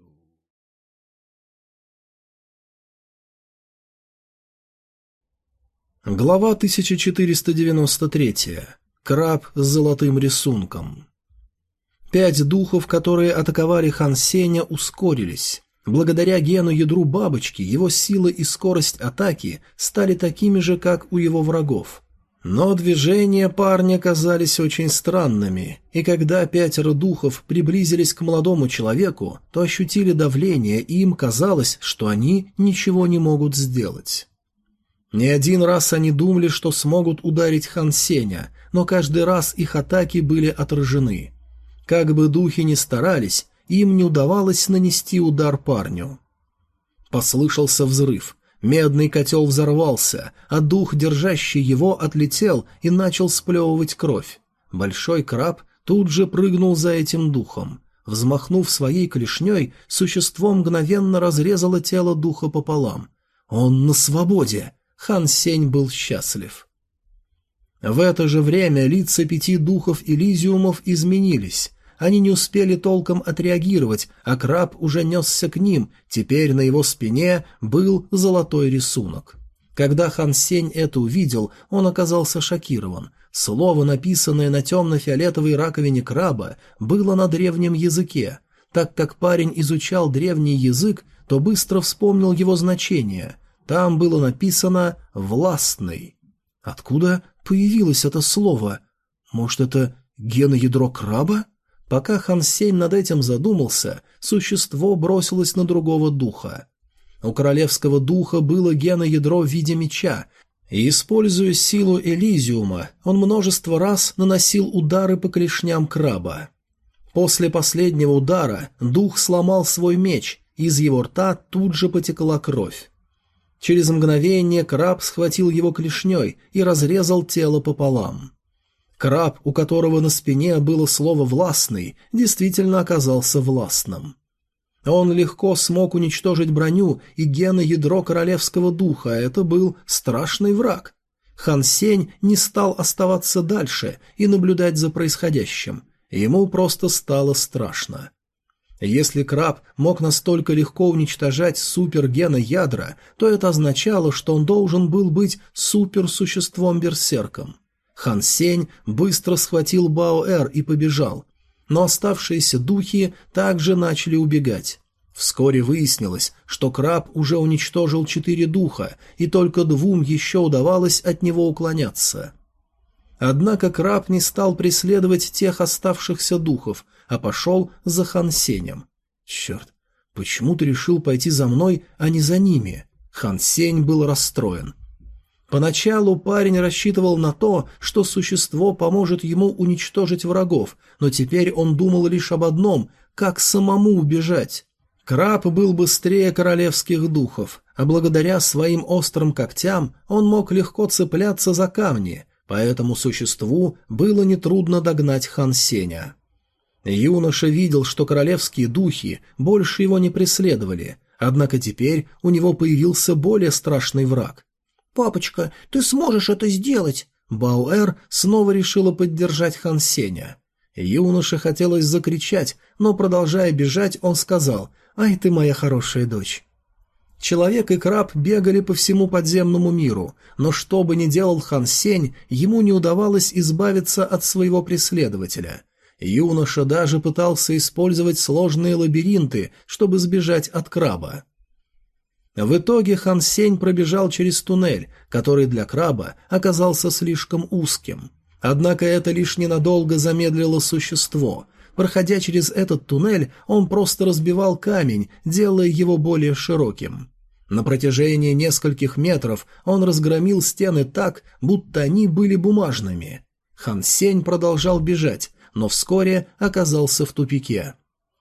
Глава 1493. Краб с золотым рисунком. Пять духов, которые атаковали Хан Сеня, ускорились. Благодаря гену ядру бабочки его сила и скорость атаки стали такими же, как у его врагов. Но движения парня казались очень странными, и когда пятеро духов приблизились к молодому человеку, то ощутили давление, и им казалось, что они ничего не могут сделать. Не один раз они думали, что смогут ударить Хан Сеня, но каждый раз их атаки были отражены. Как бы духи ни старались, им не удавалось нанести удар парню. Послышался взрыв. Медный котел взорвался, а дух, держащий его, отлетел и начал сплевывать кровь. Большой краб тут же прыгнул за этим духом. Взмахнув своей клешней, существо мгновенно разрезало тело духа пополам. «Он на свободе!» Хан Сень был счастлив. В это же время лица пяти духов Элизиумов изменились. Они не успели толком отреагировать, а краб уже несся к ним, теперь на его спине был золотой рисунок. Когда Хан Сень это увидел, он оказался шокирован. Слово, написанное на темно-фиолетовой раковине краба, было на древнем языке. Так как парень изучал древний язык, то быстро вспомнил его значение. Там было написано «властный». Откуда появилось это слово? Может, это геноядро краба? Пока Хан Сень над этим задумался, существо бросилось на другого духа. У королевского духа было геноядро в виде меча, и, используя силу Элизиума, он множество раз наносил удары по клешням краба. После последнего удара дух сломал свой меч, из его рта тут же потекла кровь. Через мгновение краб схватил его клешней и разрезал тело пополам. Краб, у которого на спине было слово «властный», действительно оказался властным. Он легко смог уничтожить броню и геноядро королевского духа, а это был страшный враг. Хан Сень не стал оставаться дальше и наблюдать за происходящим. Ему просто стало страшно. Если краб мог настолько легко уничтожать супергена ядра, то это означало, что он должен был быть суперсуществом-берсерком. Хан Сень быстро схватил Баоэр и побежал, но оставшиеся духи также начали убегать. Вскоре выяснилось, что краб уже уничтожил четыре духа, и только двум еще удавалось от него уклоняться. Однако краб не стал преследовать тех оставшихся духов, а пошел за Хан Сенем. «Черт, почему ты решил пойти за мной, а не за ними?» Хан Сень был расстроен. Поначалу парень рассчитывал на то, что существо поможет ему уничтожить врагов, но теперь он думал лишь об одном – как самому убежать. Краб был быстрее королевских духов, а благодаря своим острым когтям он мог легко цепляться за камни, поэтому существу было нетрудно догнать Хан Сеня. Юноша видел, что королевские духи больше его не преследовали, однако теперь у него появился более страшный враг. «Папочка, ты сможешь это сделать!» Бауэр снова решила поддержать Хан Сеня. Юноше хотелось закричать, но, продолжая бежать, он сказал «Ай ты моя хорошая дочь!» Человек и краб бегали по всему подземному миру, но что бы ни делал Хан Сень, ему не удавалось избавиться от своего преследователя. Юноша даже пытался использовать сложные лабиринты, чтобы сбежать от краба. В итоге Хан Сень пробежал через туннель, который для краба оказался слишком узким. Однако это лишь ненадолго замедлило существо. Проходя через этот туннель, он просто разбивал камень, делая его более широким. На протяжении нескольких метров он разгромил стены так, будто они были бумажными. Хан Сень продолжал бежать, но вскоре оказался в тупике.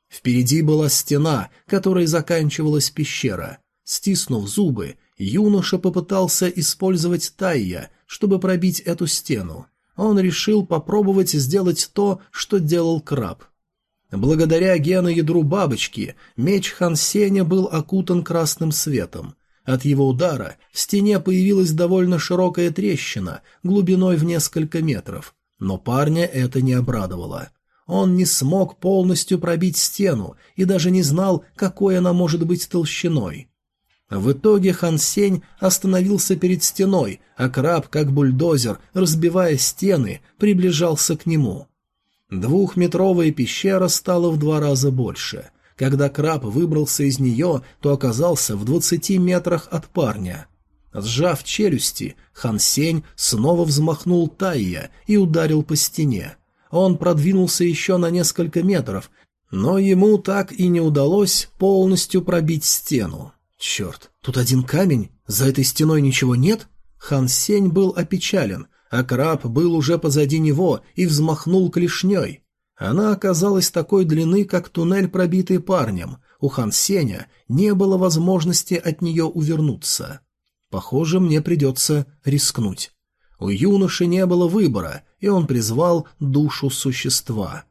Впереди была стена, которой заканчивалась пещера. Стиснув зубы, юноша попытался использовать Тайя, чтобы пробить эту стену. Он решил попробовать сделать то, что делал краб. Благодаря геноядру бабочки меч Хан Сеня был окутан красным светом. От его удара в стене появилась довольно широкая трещина, глубиной в несколько метров. Но парня это не обрадовало. Он не смог полностью пробить стену и даже не знал, какой она может быть толщиной. В итоге Хан Сень остановился перед стеной, а краб, как бульдозер, разбивая стены, приближался к нему. Двухметровая пещера стала в два раза больше. Когда краб выбрался из нее, то оказался в двадцати метрах от парня. Сжав челюсти, Хан Сень снова взмахнул Тайя и ударил по стене. Он продвинулся еще на несколько метров, но ему так и не удалось полностью пробить стену. Черт, тут один камень, за этой стеной ничего нет? Хан Сень был опечален, а краб был уже позади него и взмахнул клешней. Она оказалась такой длины, как туннель, пробитый парнем. У Хан Сеня не было возможности от нее увернуться. Похоже, мне придется рискнуть. У юноши не было выбора, и он призвал душу существа.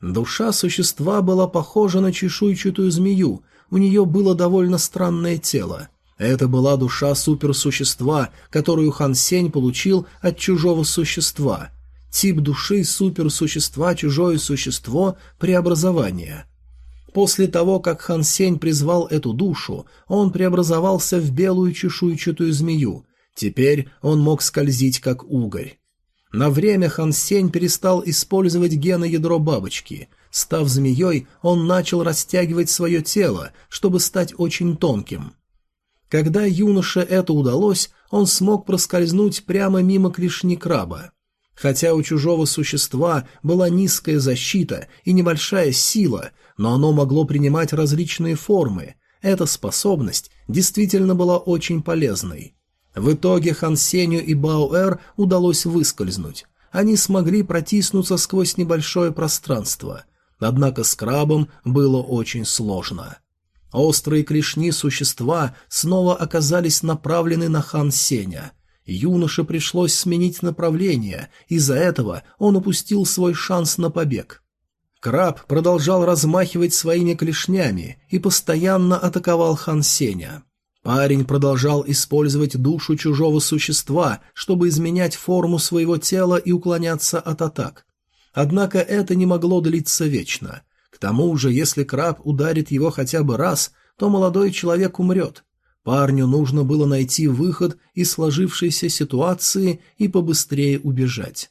Душа существа была похожа на чешуйчатую змею, у нее было довольно странное тело. Это была душа суперсущества, которую Хан Сень получил от чужого существа. Тип души суперсущества чужое существо преобразование. После того, как Хан Сень призвал эту душу, он преобразовался в белую чешуйчатую змею. Теперь он мог скользить как угорь. На время Хан Сень перестал использовать геноядро бабочки – Став змеей, он начал растягивать свое тело, чтобы стать очень тонким. Когда юноше это удалось, он смог проскользнуть прямо мимо клешни краба. Хотя у чужого существа была низкая защита и небольшая сила, но оно могло принимать различные формы. Эта способность действительно была очень полезной. В итоге Хан Сеню и Баоэр удалось выскользнуть. Они смогли протиснуться сквозь небольшое пространство. Однако с крабом было очень сложно. Острые клешни существа снова оказались направлены на хан Сеня. Юноше пришлось сменить направление, из-за этого он упустил свой шанс на побег. Краб продолжал размахивать своими клешнями и постоянно атаковал хан Сеня. Парень продолжал использовать душу чужого существа, чтобы изменять форму своего тела и уклоняться от атак. Однако это не могло длиться вечно. К тому же, если краб ударит его хотя бы раз, то молодой человек умрет. Парню нужно было найти выход из сложившейся ситуации и побыстрее убежать.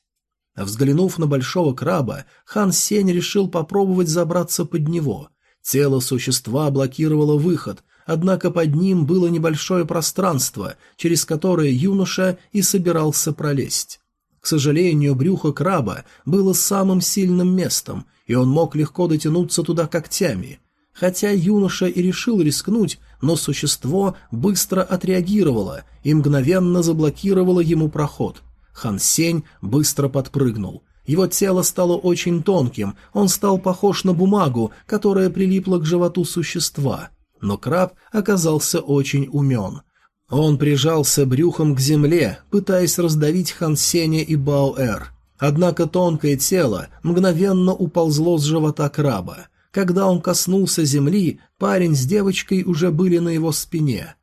Взглянув на большого краба, хан Сень решил попробовать забраться под него. Тело существа блокировало выход, однако под ним было небольшое пространство, через которое юноша и собирался пролезть. К сожалению, брюхо краба было самым сильным местом, и он мог легко дотянуться туда когтями. Хотя юноша и решил рискнуть, но существо быстро отреагировало и мгновенно заблокировало ему проход. Хан Сень быстро подпрыгнул. Его тело стало очень тонким, он стал похож на бумагу, которая прилипла к животу существа. Но краб оказался очень умен. Он прижался брюхом к земле, пытаясь раздавить Хан Сеня и Баоэр. Однако тонкое тело мгновенно уползло с живота краба. Когда он коснулся земли, парень с девочкой уже были на его спине.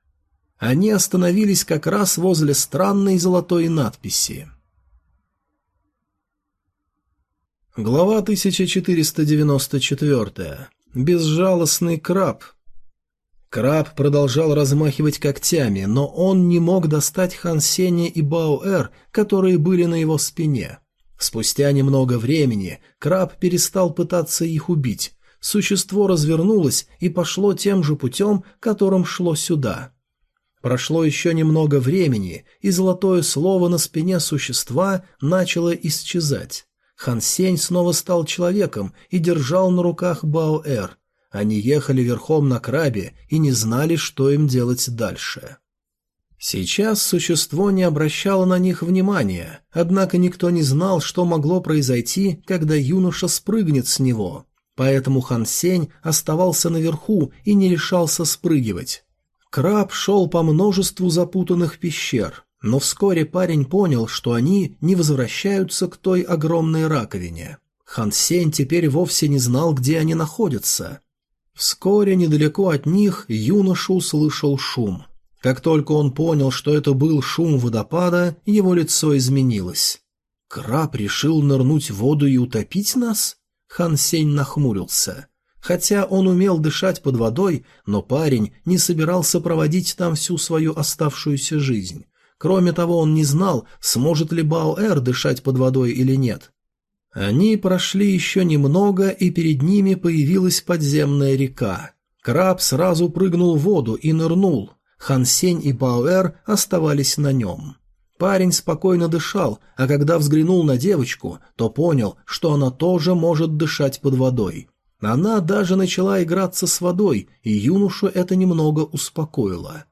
Они остановились как раз возле странной золотой надписи. Глава 1494. Безжалостный краб. Краб продолжал размахивать когтями, но он не мог достать Хан Сеня и Баоэр, которые были на его спине. Спустя немного времени краб перестал пытаться их убить, существо развернулось и пошло тем же путем, которым шло сюда. Прошло еще немного времени, и золотое слово на спине существа начало исчезать. Хан Сень снова стал человеком и держал на руках Баоэр. Они ехали верхом на крабе и не знали, что им делать дальше. Сейчас существо не обращало на них внимания, однако никто не знал, что могло произойти, когда юноша спрыгнет с него. Поэтому Хан Сень оставался наверху и не решался спрыгивать. Краб шел по множеству запутанных пещер, но вскоре парень понял, что они не возвращаются к той огромной раковине. Хан Сень теперь вовсе не знал, где они находятся. Вскоре недалеко от них юноша услышал шум. Как только он понял, что это был шум водопада, его лицо изменилось. «Краб решил нырнуть в воду и утопить нас?» Хан Сень нахмурился. Хотя он умел дышать под водой, но парень не собирался проводить там всю свою оставшуюся жизнь. Кроме того, он не знал, сможет ли Баоэр дышать под водой или нет. Они прошли еще немного, и перед ними появилась подземная река. Краб сразу прыгнул в воду и нырнул. Хан Сень и Баоэр оставались на нем. Парень спокойно дышал, а когда взглянул на девочку, то понял, что она тоже может дышать под водой. Она даже начала играться с водой, и юношу это немного успокоило.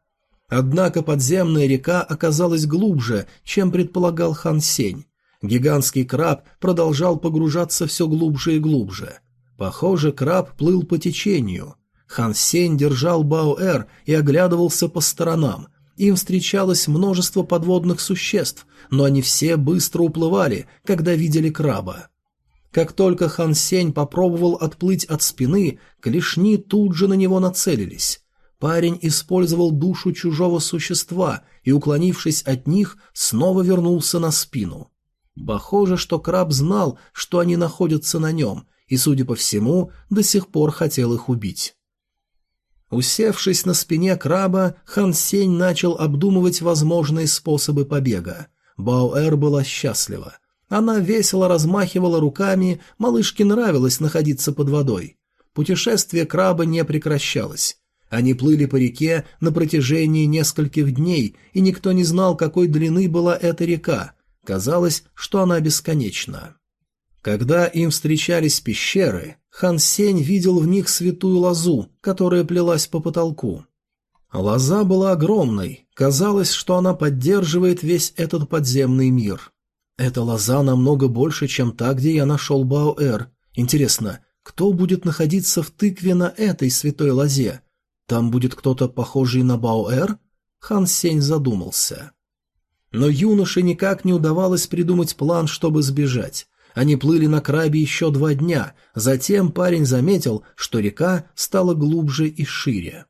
Однако подземная река оказалась глубже, чем предполагал Хан Сень. Гигантский краб продолжал погружаться все глубже и глубже. Похоже, краб плыл по течению. Хан Сень держал Баоэр и оглядывался по сторонам. Им встречалось множество подводных существ, но они все быстро уплывали, когда видели краба. Как только Хан Сень попробовал отплыть от спины, клешни тут же на него нацелились. Парень использовал душу чужого существа и, уклонившись от них, снова вернулся на спину. Похоже, что краб знал, что они находятся на нем, и, судя по всему, до сих пор хотел их убить. Усевшись на спине краба, Хан Сень начал обдумывать возможные способы побега. Баоэр была счастлива. Она весело размахивала руками, малышке нравилось находиться под водой. Путешествие краба не прекращалось. Они плыли по реке на протяжении нескольких дней, и никто не знал, какой длины была эта река. Казалось, что она бесконечна. Когда им встречались пещеры, Хан Сень видел в них святую лозу, которая плелась по потолку. Лоза была огромной, казалось, что она поддерживает весь этот подземный мир. Эта лоза намного больше, чем та, где я нашел Баоэр. Интересно, кто будет находиться в тыкве на этой святой лозе? Там будет кто-то похожий на Баоэр? Хан Сень задумался. Но юноше никак не удавалось придумать план, чтобы сбежать. Они плыли на крабе еще два дня, затем парень заметил, что река стала глубже и шире.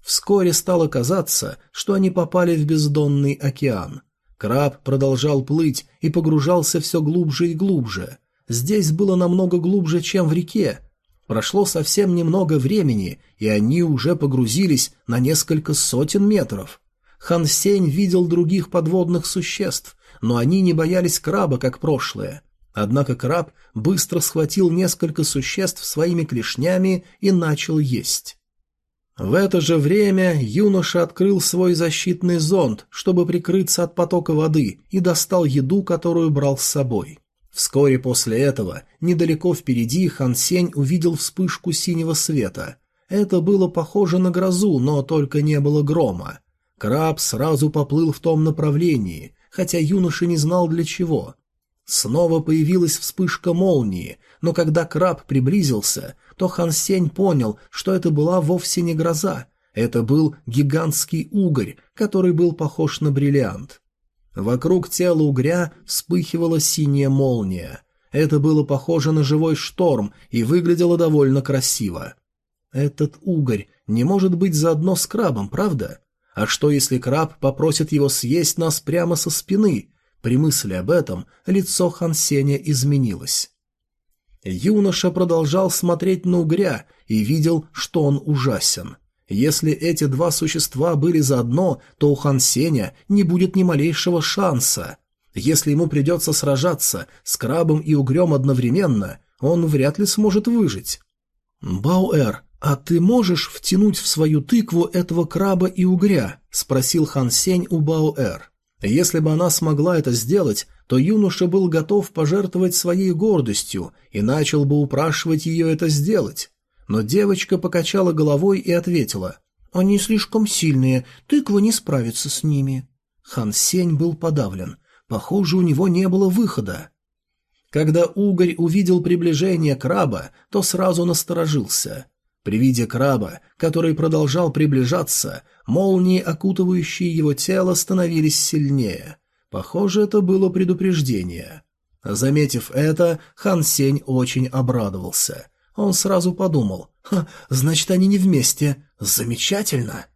Вскоре стало казаться, что они попали в бездонный океан. Краб продолжал плыть и погружался все глубже и глубже. Здесь было намного глубже, чем в реке. Прошло совсем немного времени, и они уже погрузились на несколько сотен метров. Хан Сень видел других подводных существ, но они не боялись краба, как прошлое. Однако краб быстро схватил несколько существ своими клешнями и начал есть. В это же время юноша открыл свой защитный зонд, чтобы прикрыться от потока воды, и достал еду, которую брал с собой. Вскоре после этого, недалеко впереди, Хан Сень увидел вспышку синего света. Это было похоже на грозу, но только не было грома. Краб сразу поплыл в том направлении, хотя юноша не знал для чего. Снова появилась вспышка молнии, но когда краб приблизился, то Хан Сень понял, что это была вовсе не гроза, это был гигантский угорь, который был похож на бриллиант. Вокруг тела угря вспыхивала синяя молния. Это было похоже на живой шторм и выглядело довольно красиво. Этот угорь не может быть заодно с крабом, правда? А что, если краб попросит его съесть нас прямо со спины? При мысли об этом лицо Хансеня изменилось. Юноша продолжал смотреть на угря и видел, что он ужасен. Если эти два существа были заодно, то у Хансеня не будет ни малейшего шанса. Если ему придется сражаться с крабом и угрем одновременно, он вряд ли сможет выжить. «Бауэр, а ты можешь втянуть в свою тыкву этого краба и угря?» – спросил Хан Сень у Бауэр. Если бы она смогла это сделать, то юноша был готов пожертвовать своей гордостью и начал бы упрашивать ее это сделать. Но девочка покачала головой и ответила, «Они слишком сильные, тыква не справится с ними». Хан Сень был подавлен. Похоже, у него не было выхода. Когда угорь увидел приближение краба, то сразу насторожился. При виде краба, который продолжал приближаться, молнии, окутывающие его тело, становились сильнее. Похоже, это было предупреждение. Заметив это, Хан Сень очень обрадовался. Он сразу подумал, «Ха, значит, они не вместе. Замечательно!»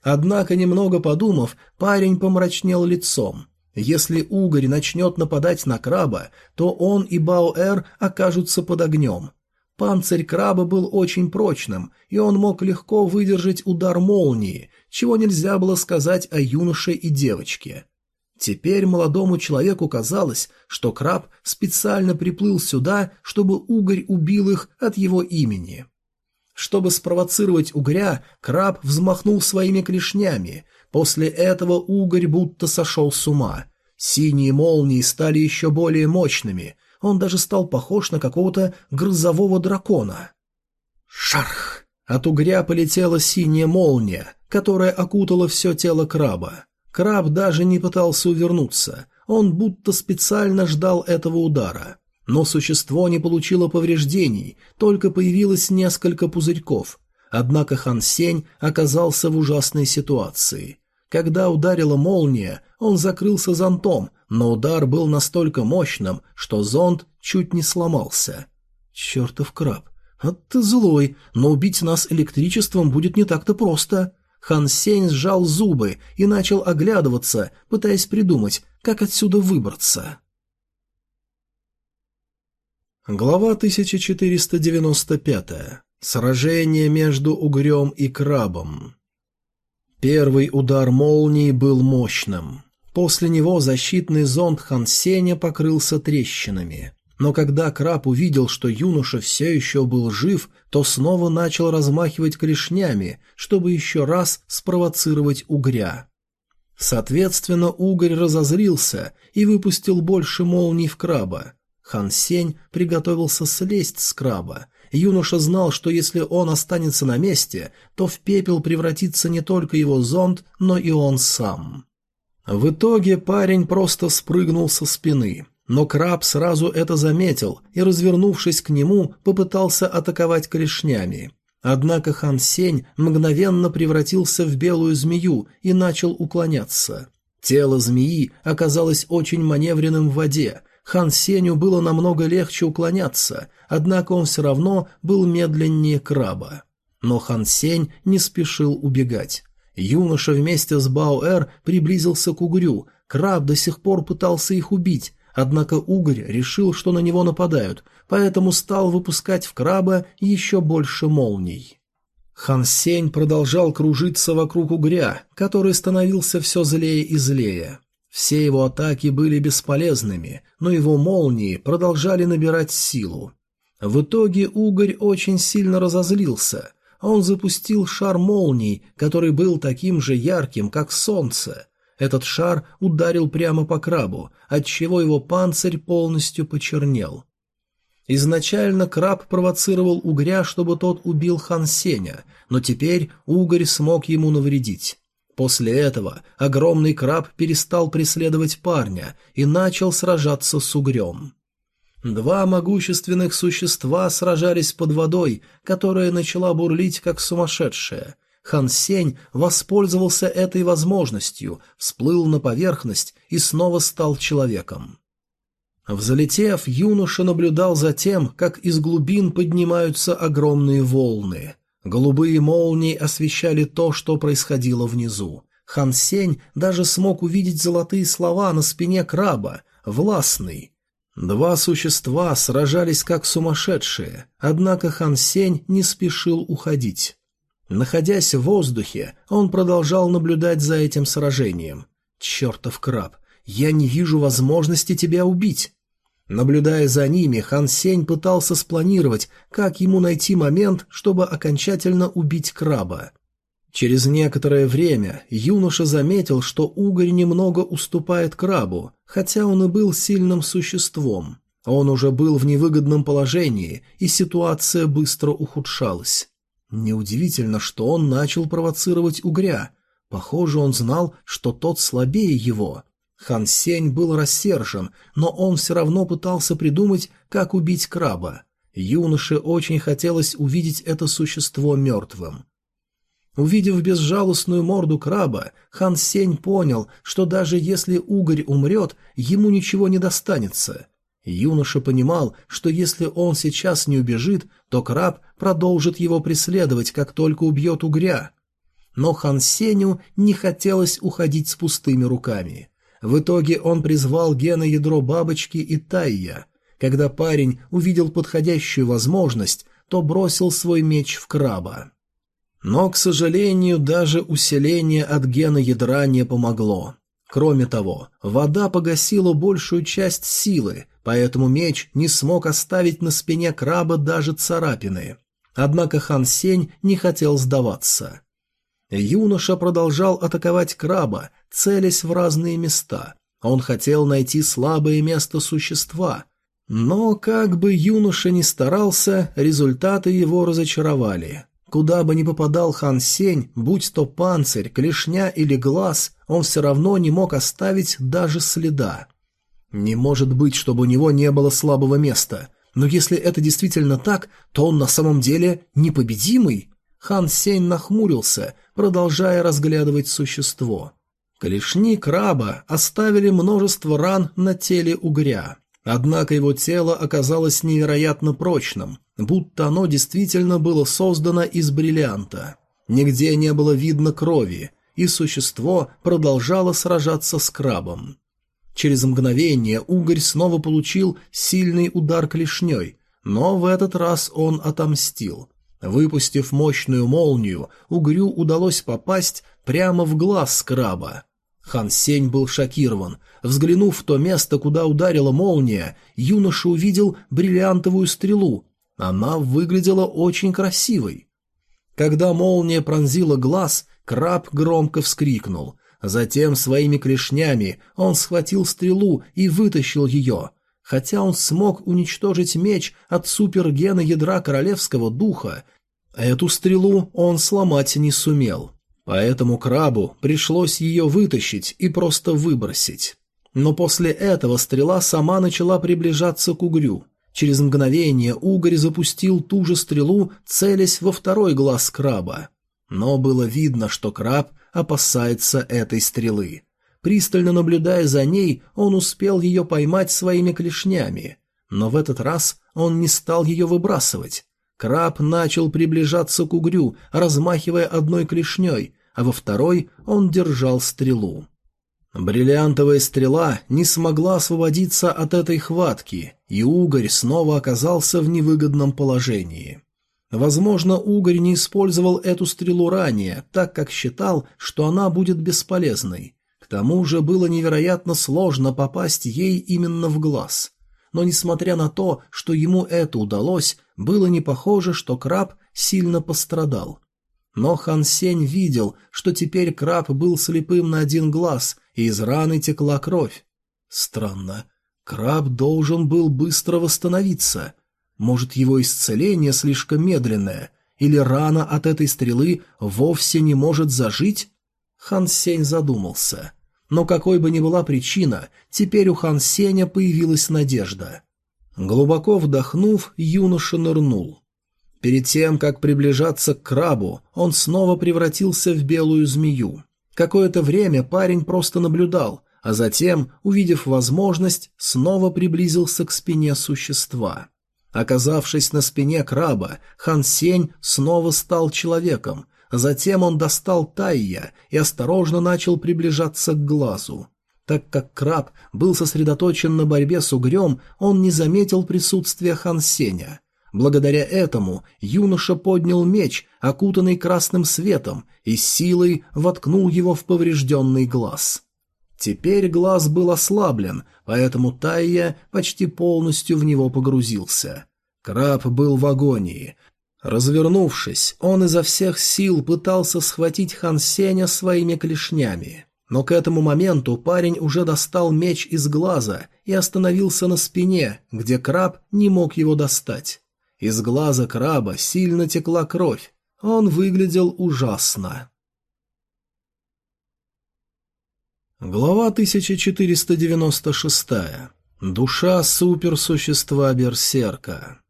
Однако, немного подумав, парень помрачнел лицом. Если угорь начнет нападать на краба, то он и Баоэр окажутся под огнем. Панцирь краба был очень прочным, и он мог легко выдержать удар молнии, чего нельзя было сказать о юноше и девочке. Теперь молодому человеку казалось, что краб специально приплыл сюда, чтобы угорь убил их от его имени. Чтобы спровоцировать угря, краб взмахнул своими клешнями. После этого угорь будто сошел с ума. Синие молнии стали еще более мощными, он даже стал похож на какого-то грозового дракона. Шарх! От угря полетела синяя молния, которая окутала все тело краба. Краб даже не пытался увернуться, он будто специально ждал этого удара. Но существо не получило повреждений, только появилось несколько пузырьков. Однако Хан Сень оказался в ужасной ситуации. Когда ударила молния, он закрылся зонтом, но удар был настолько мощным, что зонт чуть не сломался. «Чертов краб! А ты злой, но убить нас электричеством будет не так-то просто!» Хан Сень сжал зубы и начал оглядываться, пытаясь придумать, как отсюда выбраться. Глава 1495. Сражение между угрем и крабом. Первый удар молнии был мощным. После него защитный зонд Хансеня покрылся трещинами. Но когда краб увидел, что юноша все еще был жив, то снова начал размахивать клешнями, чтобы еще раз спровоцировать угря. Соответственно, угорь разозрился и выпустил больше молний в краба. Хан Сень приготовился слезть с краба. Юноша знал, что если он останется на месте, то в пепел превратится не только его зонд, но и он сам. В итоге парень просто спрыгнул со спины, но краб сразу это заметил и, развернувшись к нему, попытался атаковать клешнями. Однако Хан Сень мгновенно превратился в белую змею и начал уклоняться. Тело змеи оказалось очень маневренным в воде. Хан Сеню было намного легче уклоняться, однако он все равно был медленнее краба. Но Хан Сень не спешил убегать. Юноша вместе с Баоэр приблизился к угрю. Краб до сих пор пытался их убить, однако угорь решил, что на него нападают, поэтому стал выпускать в краба еще больше молний. Хан Сень продолжал кружиться вокруг угря, который становился все злее и злее. Все его атаки были бесполезными, но его молнии продолжали набирать силу. В итоге угорь очень сильно разозлился. Он запустил шар молний, который был таким же ярким, как солнце. Этот шар ударил прямо по крабу, отчего его панцирь полностью почернел. Изначально краб провоцировал угря, чтобы тот убил Хан Сеня, но теперь угорь смог ему навредить. После этого огромный краб перестал преследовать парня и начал сражаться с угрем. Два могущественных существа сражались под водой, которая начала бурлить как сумасшедшая. Хан Сень воспользовался этой возможностью, всплыл на поверхность и снова стал человеком. Взлетев, юноша наблюдал за тем, как из глубин поднимаются огромные волны. Голубые молнии освещали то, что происходило внизу. Хан Сень даже смог увидеть золотые слова на спине краба «Властный». Два существа сражались как сумасшедшие, однако Хан Сень не спешил уходить. Находясь в воздухе, он продолжал наблюдать за этим сражением. «Чертов краб! Я не вижу возможности тебя убить!» Наблюдая за ними, Хан Сень пытался спланировать, как ему найти момент, чтобы окончательно убить краба. Через некоторое время юноша заметил, что угорь немного уступает крабу, хотя он и был сильным существом. Он уже был в невыгодном положении, и ситуация быстро ухудшалась. Неудивительно, что он начал провоцировать угря. Похоже, он знал, что тот слабее его. Хан Сень был рассержен, но он все равно пытался придумать, как убить краба. Юноше очень хотелось увидеть это существо мертвым. Увидев безжалостную морду краба, Хан Сень понял, что даже если угорь умрет, ему ничего не достанется. Юноша понимал, что если он сейчас не убежит, то краб продолжит его преследовать, как только убьет угря. Но Хан Сеню не хотелось уходить с пустыми руками. В итоге он призвал гена ядро бабочки и Тайя. Когда парень увидел подходящую возможность, то бросил свой меч в краба. Но, к сожалению, даже усиление от гена ядра не помогло. Кроме того, вода погасила большую часть силы, поэтому меч не смог оставить на спине краба даже царапины. Однако Хан Сень не хотел сдаваться. Юноша продолжал атаковать краба, целясь в разные места. Он хотел найти слабое место существа. Но как бы юноша ни старался, результаты его разочаровали. Куда бы ни попадал Хан Сень, будь то панцирь, клешня или глаз, он все равно не мог оставить даже следа. Не может быть, чтобы у него не было слабого места. Но если это действительно так, то он на самом деле непобедимый. Хан Сень нахмурился, продолжая разглядывать существо. Клешни краба оставили множество ран на теле угря. Однако его тело оказалось невероятно прочным, будто оно действительно было создано из бриллианта. Нигде не было видно крови, и существо продолжало сражаться с крабом. Через мгновение угорь снова получил сильный удар клешней, но в этот раз он отомстил. Выпустив мощную молнию, угрю удалось попасть прямо в глаз краба. Хан Сень был шокирован. Взглянув в то место, куда ударила молния, юноша увидел бриллиантовую стрелу. Она выглядела очень красивой. Когда молния пронзила глаз, краб громко вскрикнул. Затем своими клешнями он схватил стрелу и вытащил ее. Хотя он смог уничтожить меч от супергена ядра королевского духа, эту стрелу он сломать не сумел. Поэтому крабу пришлось ее вытащить и просто выбросить. Но после этого стрела сама начала приближаться к угрю. Через мгновение угорь запустил ту же стрелу, целясь во второй глаз краба. Но было видно, что краб опасается этой стрелы. Пристально наблюдая за ней, он успел ее поймать своими клешнями. Но в этот раз он не стал ее выбрасывать. Краб начал приближаться к угрю, размахивая одной клешней, а во второй он держал стрелу. Бриллиантовая стрела не смогла освободиться от этой хватки, и угорь снова оказался в невыгодном положении. Возможно, угорь не использовал эту стрелу ранее, так как считал, что она будет бесполезной. К тому же было невероятно сложно попасть ей именно в глаз. Но несмотря на то, что ему это удалось, было не похоже, что краб сильно пострадал. Но Хан Сень видел, что теперь краб был слепым на один глаз, и из раны текла кровь. Странно. Краб должен был быстро восстановиться. Может, его исцеление слишком медленное, или рана от этой стрелы вовсе не может зажить? Хан Сень задумался. Но какой бы ни была причина, теперь у Хан Сеня появилась надежда. Глубоко вдохнув, юноша нырнул. Перед тем, как приближаться к крабу, он снова превратился в белую змею. Какое-то время парень просто наблюдал, а затем, увидев возможность, снова приблизился к спине существа. Оказавшись на спине краба, Хан Сень снова стал человеком, затем он достал Тайя и осторожно начал приближаться к глазу. Так как краб был сосредоточен на борьбе с угрем, он не заметил присутствия Хан Сеня. Благодаря этому юноша поднял меч, окутанный красным светом, и силой воткнул его в поврежденный глаз. Теперь глаз был ослаблен, поэтому Тайя почти полностью в него погрузился. Краб был в агонии. Развернувшись, он изо всех сил пытался схватить Хан Сеня своими клешнями. Но к этому моменту парень уже достал меч из глаза и остановился на спине, где краб не мог его достать. Из глаза краба сильно текла кровь. Он выглядел ужасно. Глава 1496. Душа суперсущества Берсерка.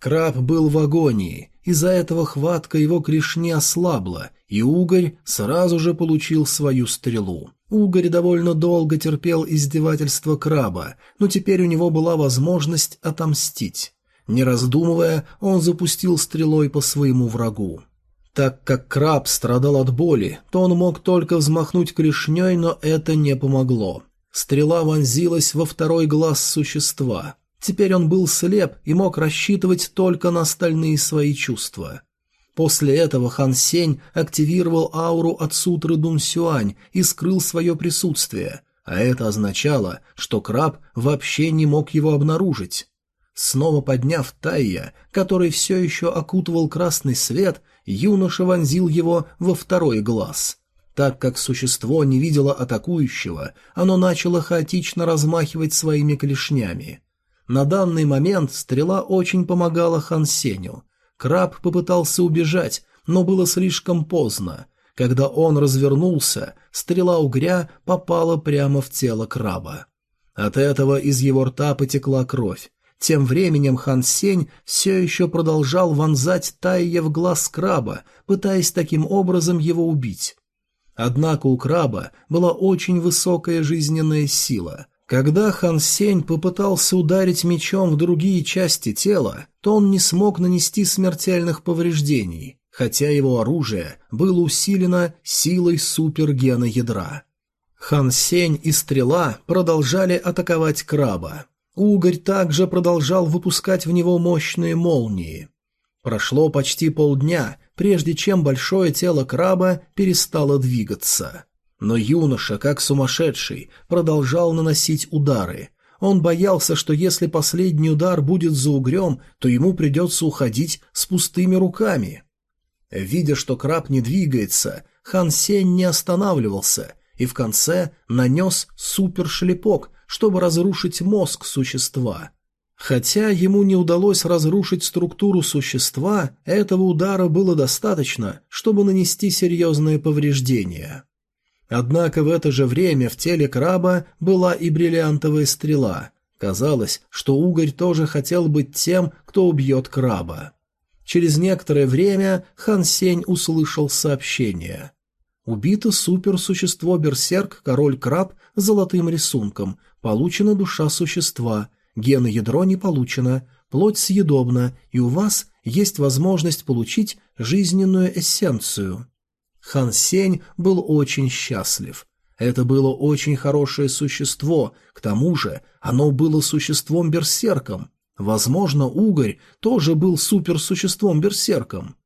Краб был в агонии, из-за этого хватка его клешни ослабла, и угорь сразу же получил свою стрелу. Угорь довольно долго терпел издевательство краба, но теперь у него была возможность отомстить. Не раздумывая, он запустил стрелой по своему врагу. Так как краб страдал от боли, то он мог только взмахнуть клешней, но это не помогло. Стрела вонзилась во второй глаз существа. Теперь он был слеп и мог рассчитывать только на остальные свои чувства. После этого Хан Сень активировал ауру от сутры Дун Сюань и скрыл свое присутствие, а это означало, что краб вообще не мог его обнаружить. Снова подняв Тайя, который все еще окутывал красный свет, юноша вонзил его во второй глаз. Так как существо не видело атакующего, оно начало хаотично размахивать своими клешнями. На данный момент стрела очень помогала Хан Сеню. Краб попытался убежать, но было слишком поздно. Когда он развернулся, стрела угря попала прямо в тело краба. От этого из его рта потекла кровь. Тем временем Хан Сень все еще продолжал вонзать Тайя в глаз краба, пытаясь таким образом его убить. Однако у краба была очень высокая жизненная сила. Когда Хан Сень попытался ударить мечом в другие части тела, то он не смог нанести смертельных повреждений, хотя его оружие было усилено силой супергена ядра. Хан Сень и Стрела продолжали атаковать краба. Угорь также продолжал выпускать в него мощные молнии. Прошло почти полдня, прежде чем большое тело краба перестало двигаться. Но юноша, как сумасшедший, продолжал наносить удары. Он боялся, что если последний удар будет за угрем, то ему придется уходить с пустыми руками. Видя, что краб не двигается, Хан Сень не останавливался и в конце нанес супершлепок, чтобы разрушить мозг существа. Хотя ему не удалось разрушить структуру существа, этого удара было достаточно, чтобы нанести серьезные повреждения. Однако в это же время в теле краба была и бриллиантовая стрела. Казалось, что угорь тоже хотел быть тем, кто убьет краба. Через некоторое время Хан Сень услышал сообщение. Убито суперсущество-берсерк, король-краб с золотым рисунком. Получена душа существа. Гена ядро не получено. Плоть съедобна, и у вас есть возможность получить жизненную эссенцию. Хан Сень был очень счастлив. Это было очень хорошее существо, к тому же оно было существом-берсерком. Возможно, угорь тоже был суперсуществом-берсерком.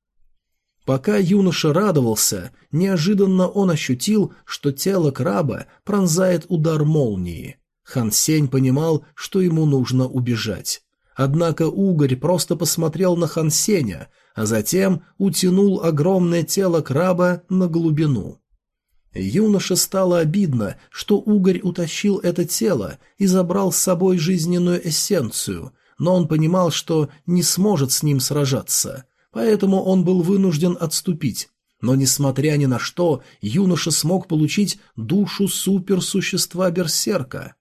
Пока юноша радовался, неожиданно он ощутил, что тело краба пронзает удар молнии. Хан Сень понимал, что ему нужно убежать. Однако угорь просто посмотрел на Хан Сеня, а затем утянул огромное тело краба на глубину. Юноше стало обидно, что угорь утащил это тело и забрал с собой жизненную эссенцию, но он понимал, что не сможет с ним сражаться – поэтому он был вынужден отступить. Но, несмотря ни на что, юноша смог получить душу суперсущества-берсерка.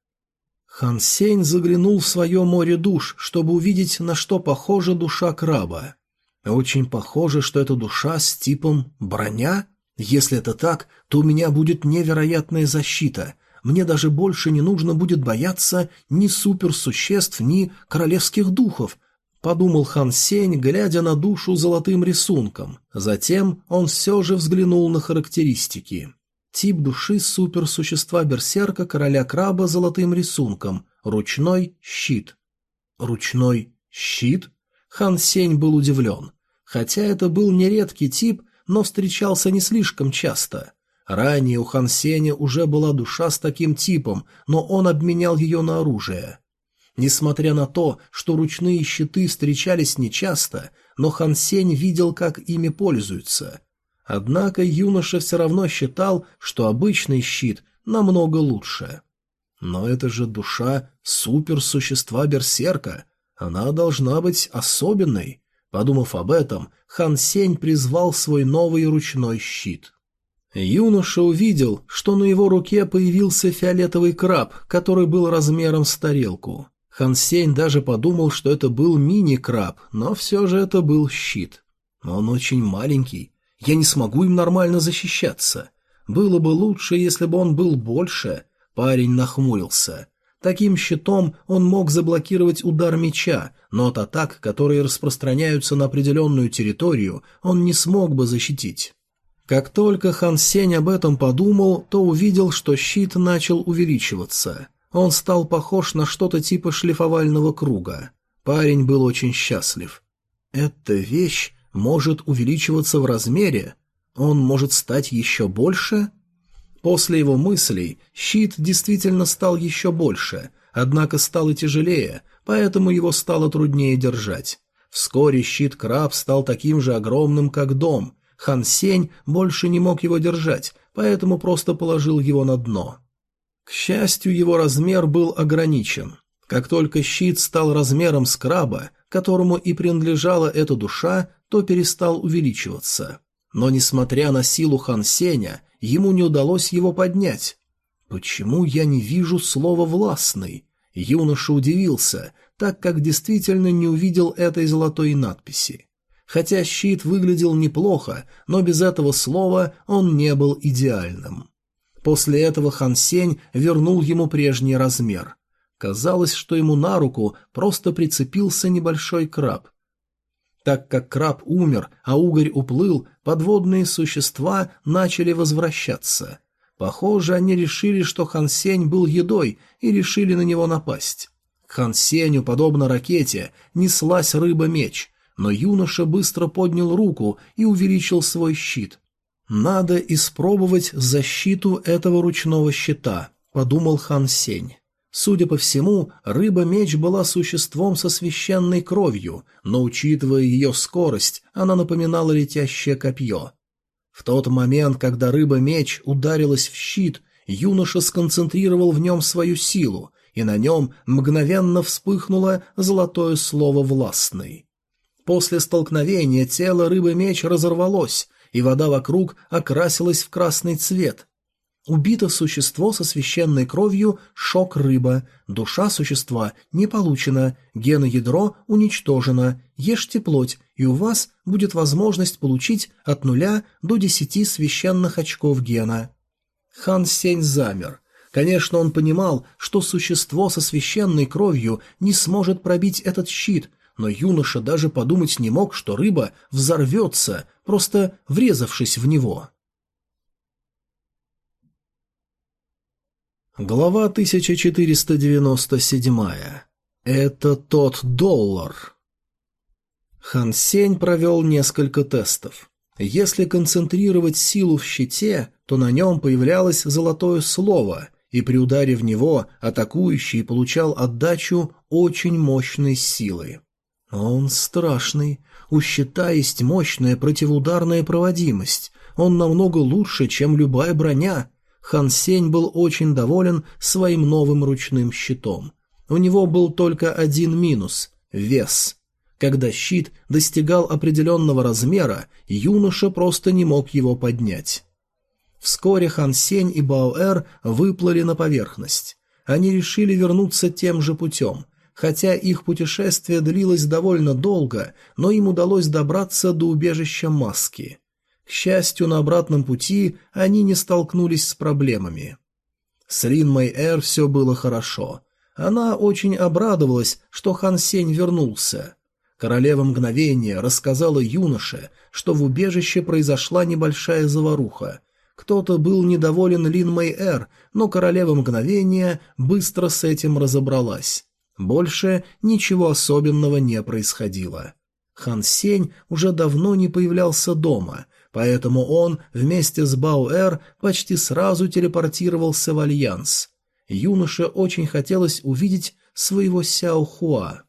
Хан Сень заглянул в свое море душ, чтобы увидеть, на что похожа душа краба. Очень похоже, что это душа с типом броня. Если это так, то у меня будет невероятная защита. Мне даже больше не нужно будет бояться ни суперсуществ, ни королевских духов, подумал Хан Сень, глядя на душу золотым рисунком. Затем он все же взглянул на характеристики. Тип души суперсущества берсерка короля краба золотым рисунком. Ручной щит. Ручной щит? Хан Сень был удивлен. Хотя это был нередкий тип, но встречался не слишком часто. Ранее у Хан Сеня уже была душа с таким типом, но он обменял ее на оружие. Несмотря на то, что ручные щиты встречались нечасто, но Хан Сень видел, как ими пользуются. Однако юноша все равно считал, что обычный щит намного лучше. Но это же душа суперсущества Берсерка. Она должна быть особенной. Подумав об этом, Хан Сень призвал свой новый ручной щит. Юноша увидел, что на его руке появился фиолетовый краб, который был размером с тарелку. Хан Сень даже подумал, что это был мини-краб, но все же это был щит. Он очень маленький, я не смогу им нормально защищаться. Было бы лучше, если бы он был больше. Парень нахмурился. Таким щитом он мог заблокировать удар меча, но от атак, которые распространяются на определенную территорию, он не смог бы защитить. Как только Хан Сень об этом подумал, то увидел, что щит начал увеличиваться – он стал похож на что-то типа шлифовального круга. Парень был очень счастлив. Эта вещь может увеличиваться в размере? Он может стать еще больше? После его мыслей щит действительно стал еще больше, однако стал и тяжелее, поэтому его стало труднее держать. Вскоре щит краб стал таким же огромным, как дом. Хан Сень больше не мог его держать, поэтому просто положил его на дно. К счастью, его размер был ограничен. Как только щит стал размером с краба, которому и принадлежала эта душа, то перестал увеличиваться. Но, несмотря на силу Хан Сеня, ему не удалось его поднять. «Почему я не вижу слова «властный»?» Юноша удивился, так как действительно не увидел этой золотой надписи. Хотя щит выглядел неплохо, но без этого слова он не был идеальным. После этого Хан Сень вернул ему прежний размер. Казалось, что ему на руку просто прицепился небольшой краб. Так как краб умер, а угорь уплыл, подводные существа начали возвращаться. Похоже, они решили, что Хан Сень был едой, и решили на него напасть. К Хан Сенью, подобно ракете, неслась рыба-меч, но юноша быстро поднял руку и увеличил свой щит. «Надо испробовать защиту этого ручного щита», — подумал Хан Сень. Судя по всему, рыба-меч была существом со священной кровью, но, учитывая ее скорость, она напоминала летящее копье. В тот момент, когда рыба-меч ударилась в щит, юноша сконцентрировал в нем свою силу, и на нем мгновенно вспыхнуло золотое слово «властный». После столкновения тело рыбы-меч разорвалось, и вода вокруг окрасилась в красный цвет. Убито существо со священной кровью шок-рыба, душа существа не получена, геноядро уничтожено, ешьте плоть, и у вас будет возможность получить от нуля до десяти священных очков гена. Хан Сень замер. Конечно, он понимал, что существо со священной кровью не сможет пробить этот щит, но юноша даже подумать не мог, что рыба взорвется, просто врезавшись в него. Глава 1497. Это тот доллар. Хан Сень провел несколько тестов. Если концентрировать силу в щите, то на нем появлялось золотое слово, и при ударе в него атакующий получал отдачу очень мощной силы. Он страшный. У щита есть мощная противоударная проводимость. Он намного лучше, чем любая броня. Хан Сень был очень доволен своим новым ручным щитом. У него был только один минус – вес. Когда щит достигал определенного размера, юноша просто не мог его поднять. Вскоре Хан Сень и Баоэр выплыли на поверхность. Они решили вернуться тем же путем. Хотя их путешествие длилось довольно долго, но им удалось добраться до убежища Маски. К счастью, на обратном пути они не столкнулись с проблемами. С Рин Мэй все было хорошо. Она очень обрадовалась, что Хан Сень вернулся. Королева мгновения рассказала юноше, что в убежище произошла небольшая заваруха. Кто-то был недоволен Лин Мэй но королева мгновения быстро с этим разобралась. Больше ничего особенного не происходило. Хан Сень уже давно не появлялся дома, поэтому он вместе с Баоэр почти сразу телепортировался в Альянс. Юноше очень хотелось увидеть своего Сяо Хуа.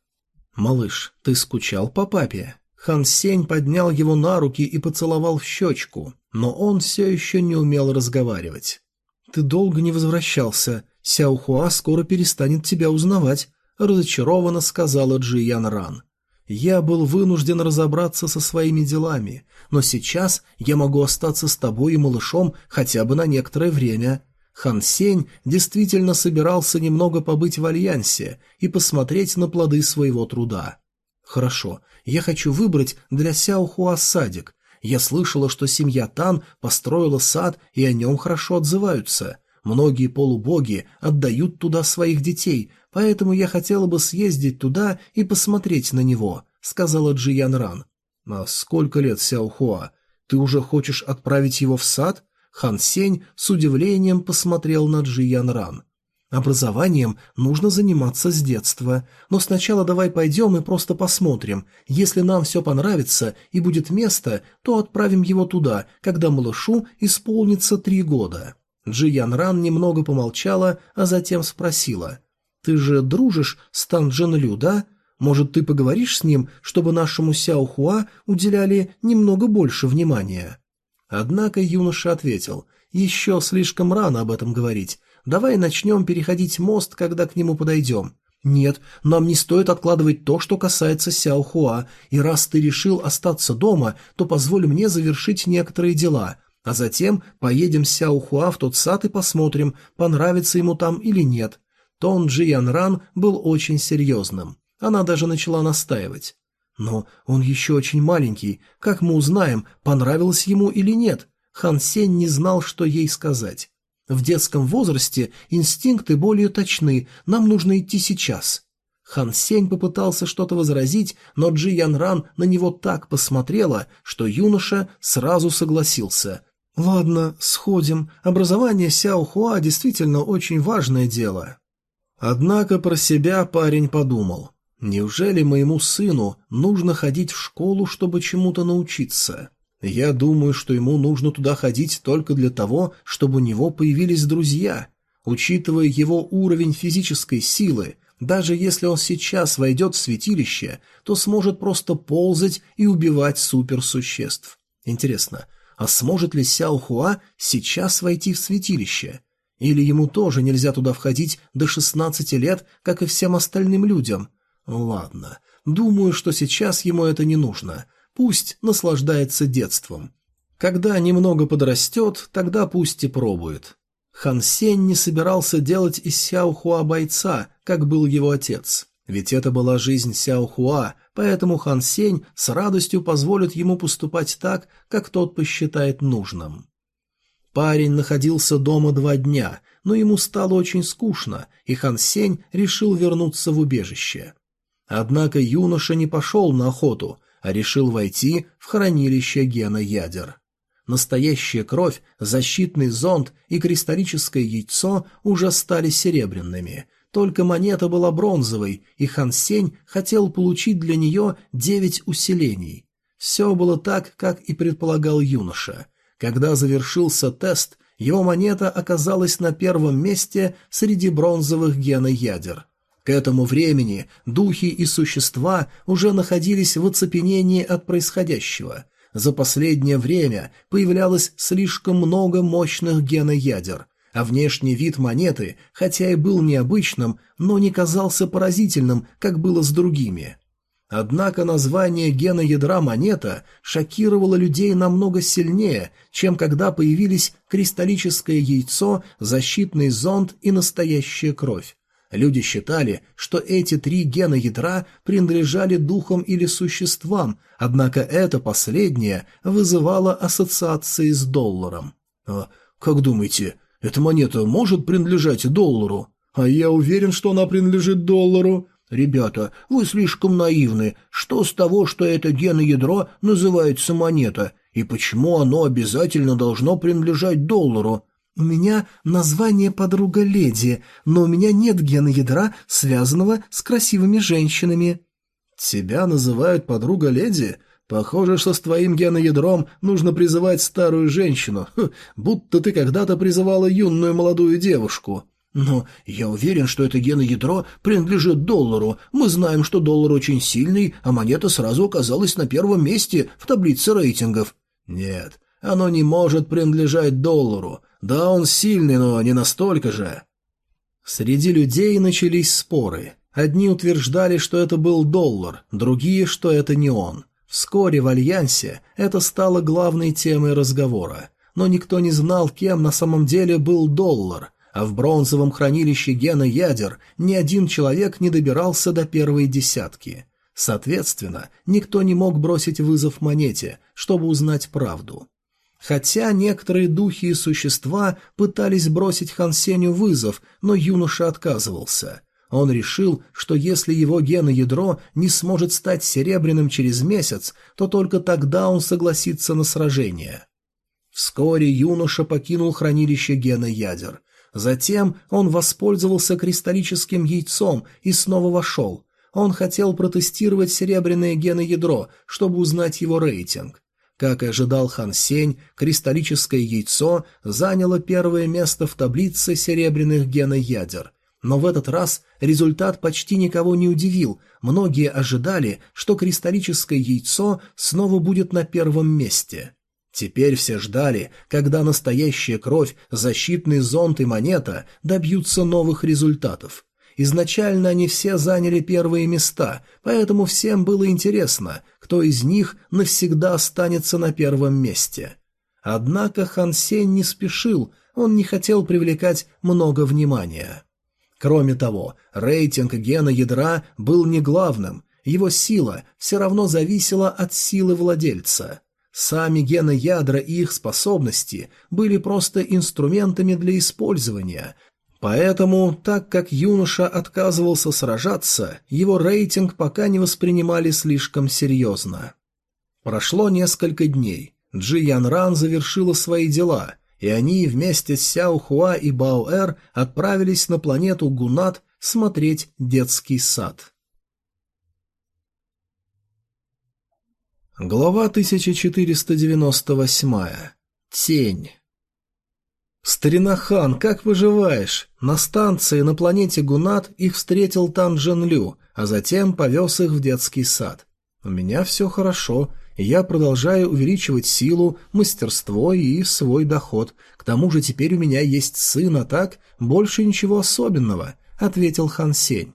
«Малыш, ты скучал по папе?» Хан Сень поднял его на руки и поцеловал в щечку, но он все еще не умел разговаривать. «Ты долго не возвращался. Сяо Хуа скоро перестанет тебя узнавать», — разочарованно сказала Джи Ян Ран. Я был вынужден разобраться со своими делами, но сейчас я могу остаться с тобой и малышом хотя бы на некоторое время. Хан Сень действительно собирался немного побыть в Альянсе и посмотреть на плоды своего труда. Хорошо, я хочу выбрать для Сяо Хуа садик. Я слышала, что семья Тан построила сад и о нем хорошо отзываются. Многие полубоги отдают туда своих детей, поэтому я хотела бы съездить туда и посмотреть на него», — сказала Джиян Ран. «А сколько лет Сяо Хуа? Ты уже хочешь отправить его в сад?» Хан Сень с удивлением посмотрел на Джиян Ран. «Образованием нужно заниматься с детства, но сначала давай пойдем и просто посмотрим. Если нам все понравится и будет место, то отправим его туда, когда малышу исполнится три года». Джи Ян Ран немного помолчала, а затем спросила. «Ты же дружишь с Тан Джен Лю, да? Может, ты поговоришь с ним, чтобы нашему Сяо Хуа уделяли немного больше внимания?» Однако юноша ответил. «Еще слишком рано об этом говорить. Давай начнем переходить мост, когда к нему подойдем». «Нет, нам не стоит откладывать то, что касается Сяо Хуа, и раз ты решил остаться дома, то позволь мне завершить некоторые дела. А затем поедем с Сяохуа в тот сад и посмотрим, понравится ему там или нет. Тон Джи Ян Ран был очень серьезным. Она даже начала настаивать. Но он еще очень маленький. Как мы узнаем, понравилось ему или нет? Хан Сень не знал, что ей сказать. В детском возрасте инстинкты более точны, нам нужно идти сейчас. Хан Сень попытался что-то возразить, но Джи Ян Ран на него так посмотрела, что юноша сразу согласился. «Ладно, сходим. Образование Сяо Хуа действительно очень важное дело». Однако про себя парень подумал. «Неужели моему сыну нужно ходить в школу, чтобы чему-то научиться? Я думаю, что ему нужно туда ходить только для того, чтобы у него появились друзья. Учитывая его уровень физической силы, даже если он сейчас войдет в святилище, то сможет просто ползать и убивать суперсуществ. Интересно, а сможет ли Сяо Хуа сейчас войти в святилище? Или ему тоже нельзя туда входить до 16 лет, как и всем остальным людям? Ладно, думаю, что сейчас ему это не нужно. Пусть наслаждается детством. Когда немного подрастет, тогда пусть и пробует. Хан Сень не собирался делать из Сяо Хуа бойца, как был его отец. Ведь это была жизнь Сяо Хуа, поэтому Хан Сень с радостью позволит ему поступать так, как тот посчитает нужным. Парень находился дома два дня, но ему стало очень скучно, и Хан Сень решил вернуться в убежище. Однако юноша не пошел на охоту, а решил войти в хранилище гена ядер. Настоящая кровь, защитный зонд и кристаллическое яйцо уже стали серебряными. Только монета была бронзовой, и Хан Сень хотел получить для нее девять усилений. Все было так, как и предполагал юноша. Когда завершился тест, его монета оказалась на первом месте среди бронзовых геноядер. К этому времени духи и существа уже находились в оцепенении от происходящего. За последнее время появлялось слишком много мощных геноядер, а внешний вид монеты, хотя и был необычным, но не казался поразительным, как было с другими. Однако название гена ядра монета шокировало людей намного сильнее, чем когда появились кристаллическое яйцо, защитный зонд и настоящая кровь. Люди считали, что эти три гена ядра принадлежали духам или существам, однако это последнее вызывало ассоциации с долларом. «А как думаете, эта монета может принадлежать доллару? А я уверен, что она принадлежит доллару. Ребята, вы слишком наивны. Что с того, что это геноядро называется монета? И почему оно обязательно должно принадлежать доллару? У меня название подруга леди, но у меня нет гена ядра, связанного с красивыми женщинами. Тебя называют подруга леди? Похоже, что с твоим геноядром нужно призывать старую женщину, Хм, будто ты когда-то призывала юную молодую девушку. Но я уверен, что это геноядро принадлежит доллару. Мы знаем, что доллар очень сильный, а монета сразу оказалась на первом месте в таблице рейтингов. Нет, оно не может принадлежать доллару. Да, он сильный, но не настолько же. Среди людей начались споры. Одни утверждали, что это был доллар, другие, что это не он. Вскоре в Альянсе это стало главной темой разговора, но никто не знал, кем на самом деле был доллар, а в бронзовом хранилище гена ядер ни один человек не добирался до первой десятки. Соответственно, никто не мог бросить вызов монете, чтобы узнать правду. Хотя некоторые духи и существа пытались бросить Хансеню вызов, но юноша отказывался – он решил, что если его геноядро не сможет стать серебряным через месяц, то только тогда он согласится на сражение. Вскоре юноша покинул хранилище геноядер. Затем он воспользовался кристаллическим яйцом и снова вошел. Он хотел протестировать серебряное геноядро, чтобы узнать его рейтинг. Как и ожидал Хан Сень, кристаллическое яйцо заняло первое место в таблице серебряных геноядер – но в этот раз результат почти никого не удивил, многие ожидали, что кристаллическое яйцо снова будет на первом месте. Теперь все ждали, когда настоящая кровь, защитный зонт и монета добьются новых результатов. Изначально они все заняли первые места, поэтому всем было интересно, кто из них навсегда останется на первом месте. Однако Хан Сень не спешил, он не хотел привлекать много внимания. Кроме того, рейтинг гена ядра был не главным, его сила все равно зависела от силы владельца. Сами гены ядра и их способности были просто инструментами для использования, Поэтому, так как юноша отказывался сражаться, его рейтинг пока не воспринимали слишком серьезно. Прошло несколько дней. Джи Ян Ран завершила свои дела, и они вместе с Сяо Хуа и Баоэр отправились на планету Гунат смотреть детский сад. Глава 1498. Тень. «Старина Хан, как выживаешь?» На станции на планете Гунат их встретил Тан Джен Лю, а затем повез их в детский сад. «У меня все хорошо я продолжаю увеличивать силу, мастерство и свой доход. К тому же теперь у меня есть сын, а так больше ничего особенного», — ответил Хан Сень.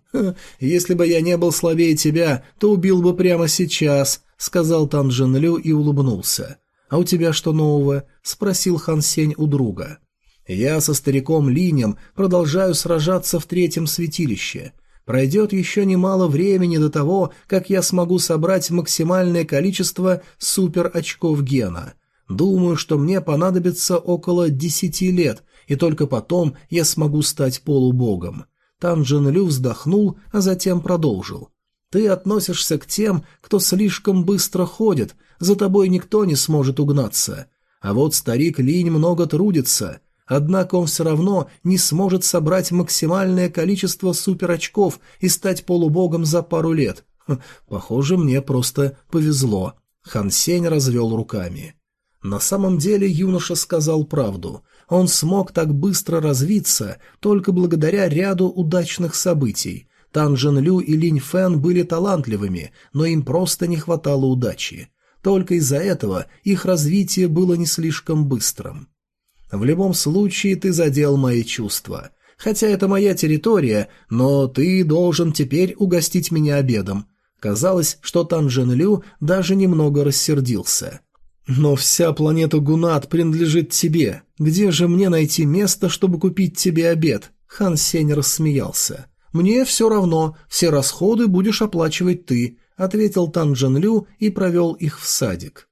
«Если бы я не был слабее тебя, то убил бы прямо сейчас», — сказал Тан Джен Лю и улыбнулся. «А у тебя что нового?» — спросил Хан Сень у друга. Я со стариком Линем продолжаю сражаться в третьем святилище. Пройдет еще немало времени до того, как я смогу собрать максимальное количество супер-очков гена. Думаю, что мне понадобится около десяти лет, и только потом я смогу стать полубогом. Танжен Лю вздохнул, а затем продолжил. «Ты относишься к тем, кто слишком быстро ходит, за тобой никто не сможет угнаться. А вот старик Линь много трудится, однако он все равно не сможет собрать максимальное количество суперочков и стать полубогом за пару лет. Похоже, мне просто повезло». Хан Сень развел руками. На самом деле юноша сказал правду. Он смог так быстро развиться только благодаря ряду удачных событий. Тан Джен Лю и Линь Фэн были талантливыми, но им просто не хватало удачи. Только из-за этого их развитие было не слишком быстрым. В любом случае ты задел мои чувства. Хотя это моя территория, но ты должен теперь угостить меня обедом. Казалось, что Тан Джен Лю даже немного рассердился. «Но вся планета Гунат принадлежит тебе. Где же мне найти место, чтобы купить тебе обед?» Хан Сень рассмеялся. «Мне все равно, все расходы будешь оплачивать ты», — ответил Тан Джан Лю и провел их в садик.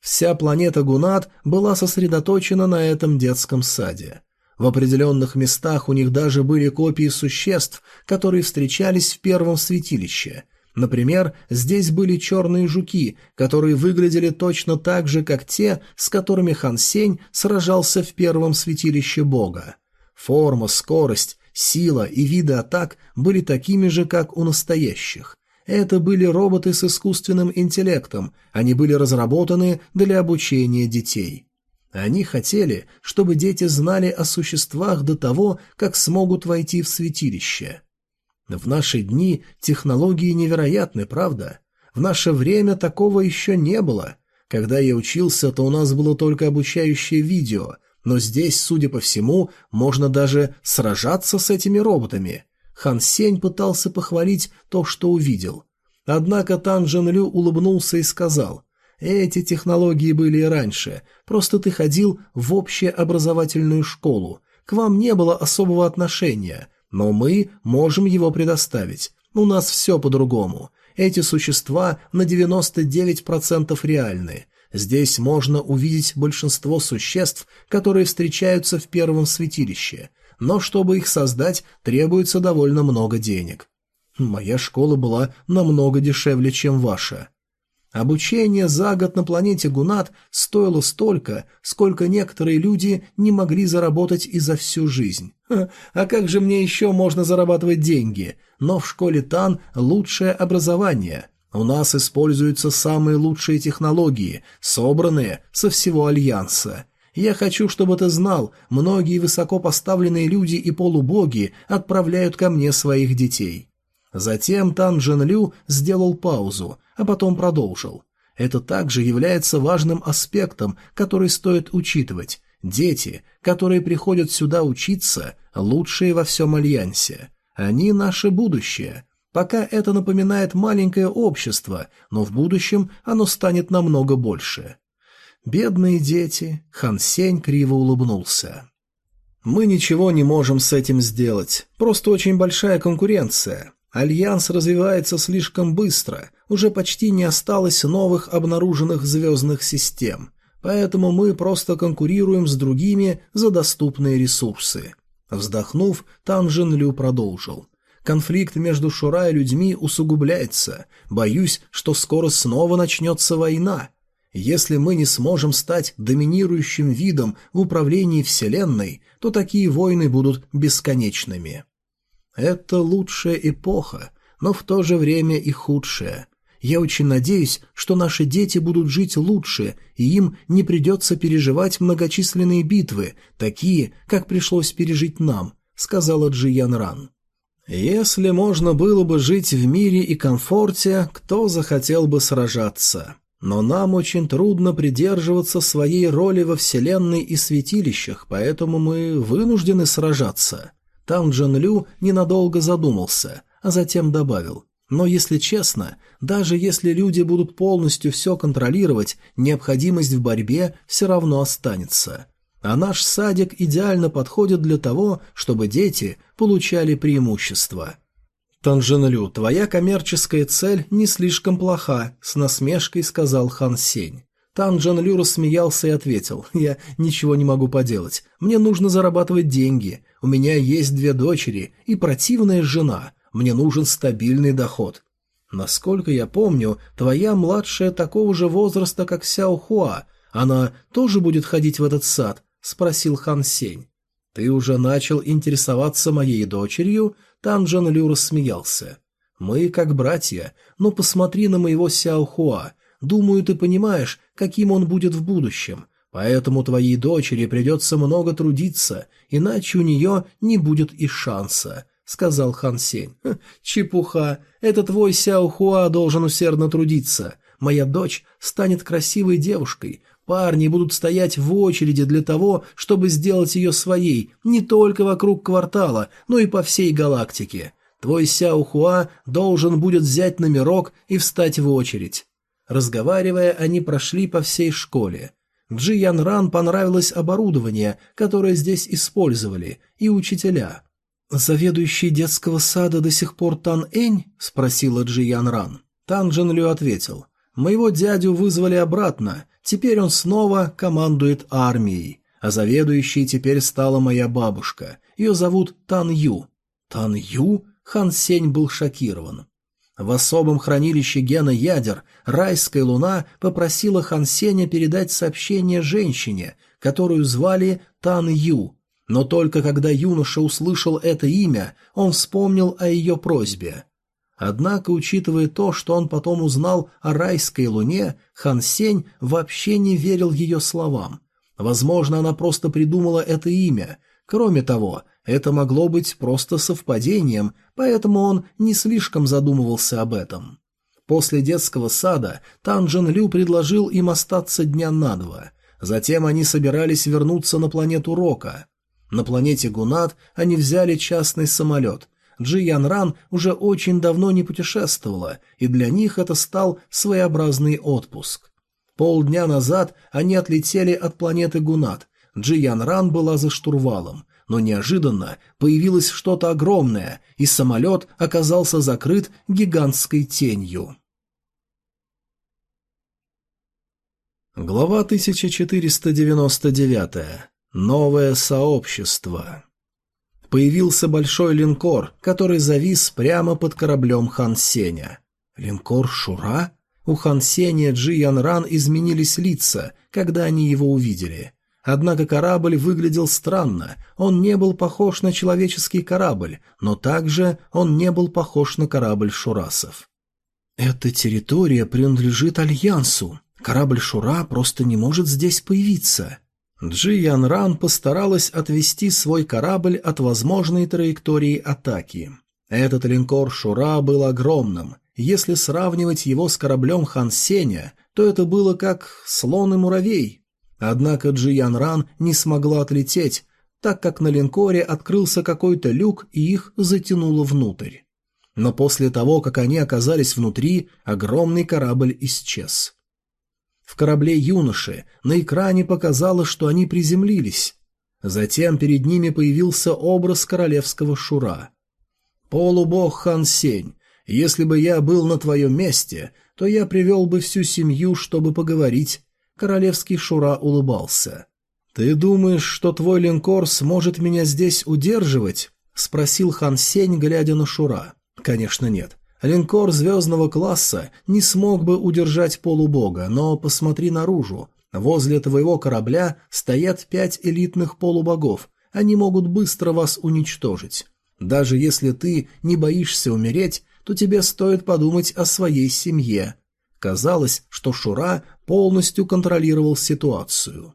Вся планета Гунат была сосредоточена на этом детском саде. В определенных местах у них даже были копии существ, которые встречались в первом святилище — Например, здесь были черные жуки, которые выглядели точно так же, как те, с которыми Хан Сень сражался в первом святилище бога. Форма, скорость, сила и виды атак были такими же, как у настоящих. Это были роботы с искусственным интеллектом, они были разработаны для обучения детей. Они хотели, чтобы дети знали о существах до того, как смогут войти в святилище. В наши дни технологии невероятны, правда? В наше время такого еще не было. Когда я учился, то у нас было только обучающее видео, но здесь, судя по всему, можно даже сражаться с этими роботами. Хан Сень пытался похвалить то, что увидел. Однако Тан Джен Лю улыбнулся и сказал, «Эти технологии были и раньше, просто ты ходил в общеобразовательную школу, к вам не было особого отношения, но мы можем его предоставить. У нас все по-другому. Эти существа на 99% реальны. Здесь можно увидеть большинство существ, которые встречаются в первом святилище, но чтобы их создать, требуется довольно много денег. Моя школа была намного дешевле, чем ваша. Обучение за год на планете Гунат стоило столько, сколько некоторые люди не могли заработать и за всю жизнь. А как же мне еще можно зарабатывать деньги? Но в школе Тан лучшее образование. У нас используются самые лучшие технологии, собранные со всего Альянса. Я хочу, чтобы ты знал, многие высокопоставленные люди и полубоги отправляют ко мне своих детей. Затем Тан Джен Лю сделал паузу, а потом продолжил. Это также является важным аспектом, который стоит учитывать. Дети, которые приходят сюда учиться, лучшие во всем Альянсе. Они наше будущее. Пока это напоминает маленькое общество, но в будущем оно станет намного больше. Бедные дети, Хан Сень криво улыбнулся. Мы ничего не можем с этим сделать, просто очень большая конкуренция. Альянс развивается слишком быстро, уже почти не осталось новых обнаруженных звездных систем, поэтому мы просто конкурируем с другими за доступные ресурсы. Вздохнув, Тан Жин Лю продолжил. Конфликт между Шура и людьми усугубляется. Боюсь, что скоро снова начнется война. Если мы не сможем стать доминирующим видом в управлении Вселенной, то такие войны будут бесконечными. Это лучшая эпоха, но в то же время и худшая. Я очень надеюсь, что наши дети будут жить лучше, и им не придется переживать многочисленные битвы, такие, как пришлось пережить нам», — сказала Джиян Ран. «Если можно было бы жить в мире и комфорте, кто захотел бы сражаться? Но нам очень трудно придерживаться своей роли во Вселенной и святилищах, поэтому мы вынуждены сражаться. Там Джан Лю ненадолго задумался, а затем добавил. Но если честно, даже если люди будут полностью все контролировать, необходимость в борьбе все равно останется. А наш садик идеально подходит для того, чтобы дети получали преимущество. «Танжинлю, твоя коммерческая цель не слишком плоха», — с насмешкой сказал Хан Сень. Тан Джан Лю рассмеялся и ответил, «Я ничего не могу поделать. Мне нужно зарабатывать деньги. У меня есть две дочери и противная жена. Мне нужен стабильный доход. Насколько я помню, твоя младшая такого же возраста, как Сяо Хуа. Она тоже будет ходить в этот сад?» – спросил Хан Сень. «Ты уже начал интересоваться моей дочерью?» Тан Джан Лю рассмеялся. «Мы как братья, но посмотри на моего Сяо Хуа. Думаю, ты понимаешь, каким он будет в будущем, поэтому твоей дочери придется много трудиться, иначе у нее не будет и шанса», — сказал Хан Сень. «Хм, «Чепуха! Это твой Сяо Хуа должен усердно трудиться. Моя дочь станет красивой девушкой. Парни будут стоять в очереди для того, чтобы сделать ее своей, не только вокруг квартала, но и по всей галактике. Твой Сяо Хуа должен будет взять номерок и встать в очередь. Разговаривая, они прошли по всей школе. Джи Ян Ран понравилось оборудование, которое здесь использовали, и учителя. «Заведующий детского сада до сих пор Тан Энь?» – спросила Джи Ян Ран. Тан Джин Лю ответил. «Моего дядю вызвали обратно, теперь он снова командует армией, а заведующей теперь стала моя бабушка, ее зовут Тан Ю». «Тан Ю?» – Хан Сень был шокирован. В особом хранилище гена ядер райская луна попросила Хан Сеня передать сообщение женщине, которую звали Тан Ю. Но только когда юноша услышал это имя, он вспомнил о ее просьбе. Однако, учитывая то, что он потом узнал о райской луне, Хан Сень вообще не верил ее словам. Возможно, она просто придумала это имя. Кроме того, это могло быть просто совпадением, поэтому он не слишком задумывался об этом. После детского сада Танжен Лю предложил им остаться дня на два. Затем они собирались вернуться на планету Рока. На планете Гунат они взяли частный самолет. Джи Ян Ран уже очень давно не путешествовала, и для них это стал своеобразный отпуск. Полдня назад они отлетели от планеты Гунат. Джи Ян Ран была за штурвалом но неожиданно появилось что-то огромное, и самолет оказался закрыт гигантской тенью. Глава 1499. Новое сообщество. Появился большой линкор, который завис прямо под кораблем Хан Сеня. Линкор Шура? У Хан Сеня Джи Ян Ран изменились лица, когда они его увидели. Однако корабль выглядел странно, он не был похож на человеческий корабль, но также он не был похож на корабль шурасов. «Эта территория принадлежит Альянсу. Корабль Шура просто не может здесь появиться». Джи Ян Ран постаралась отвести свой корабль от возможной траектории атаки. Этот линкор Шура был огромным. Если сравнивать его с кораблем Хан Сеня, то это было как слон и муравей. Однако Джиян Ран не смогла отлететь, так как на линкоре открылся какой-то люк и их затянуло внутрь. Но после того, как они оказались внутри, огромный корабль исчез. В корабле юноши на экране показалось, что они приземлились. Затем перед ними появился образ королевского шура. «Полубог Хан Сень, если бы я был на твоем месте, то я привел бы всю семью, чтобы поговорить Королевский Шура улыбался. «Ты думаешь, что твой линкор сможет меня здесь удерживать?» — спросил Хан Сень, глядя на Шура. «Конечно нет. Линкор звездного класса не смог бы удержать полубога, но посмотри наружу. Возле твоего корабля стоят пять элитных полубогов. Они могут быстро вас уничтожить. Даже если ты не боишься умереть, то тебе стоит подумать о своей семье. Казалось, что Шура полностью контролировал ситуацию.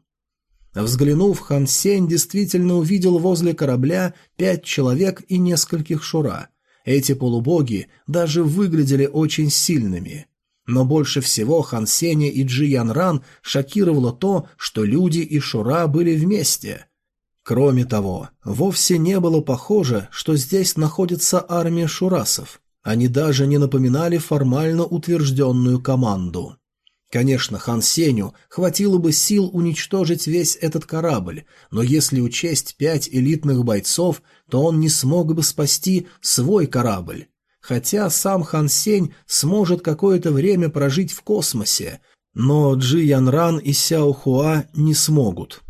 Взглянув, Хан Сень действительно увидел возле корабля пять человек и нескольких Шура. Эти полубоги даже выглядели очень сильными. Но больше всего Хан Сеня и Джи Ян Ран шокировало то, что люди и Шура были вместе. Кроме того, вовсе не было похоже, что здесь находится армия шурасов. Они даже не напоминали формально утвержденную команду. Конечно, Хан Сеню хватило бы сил уничтожить весь этот корабль, но если учесть пять элитных бойцов, то он не смог бы спасти свой корабль. Хотя сам Хан Сень сможет какое-то время прожить в космосе, но Джи Янран и Сяо Хуа не смогут.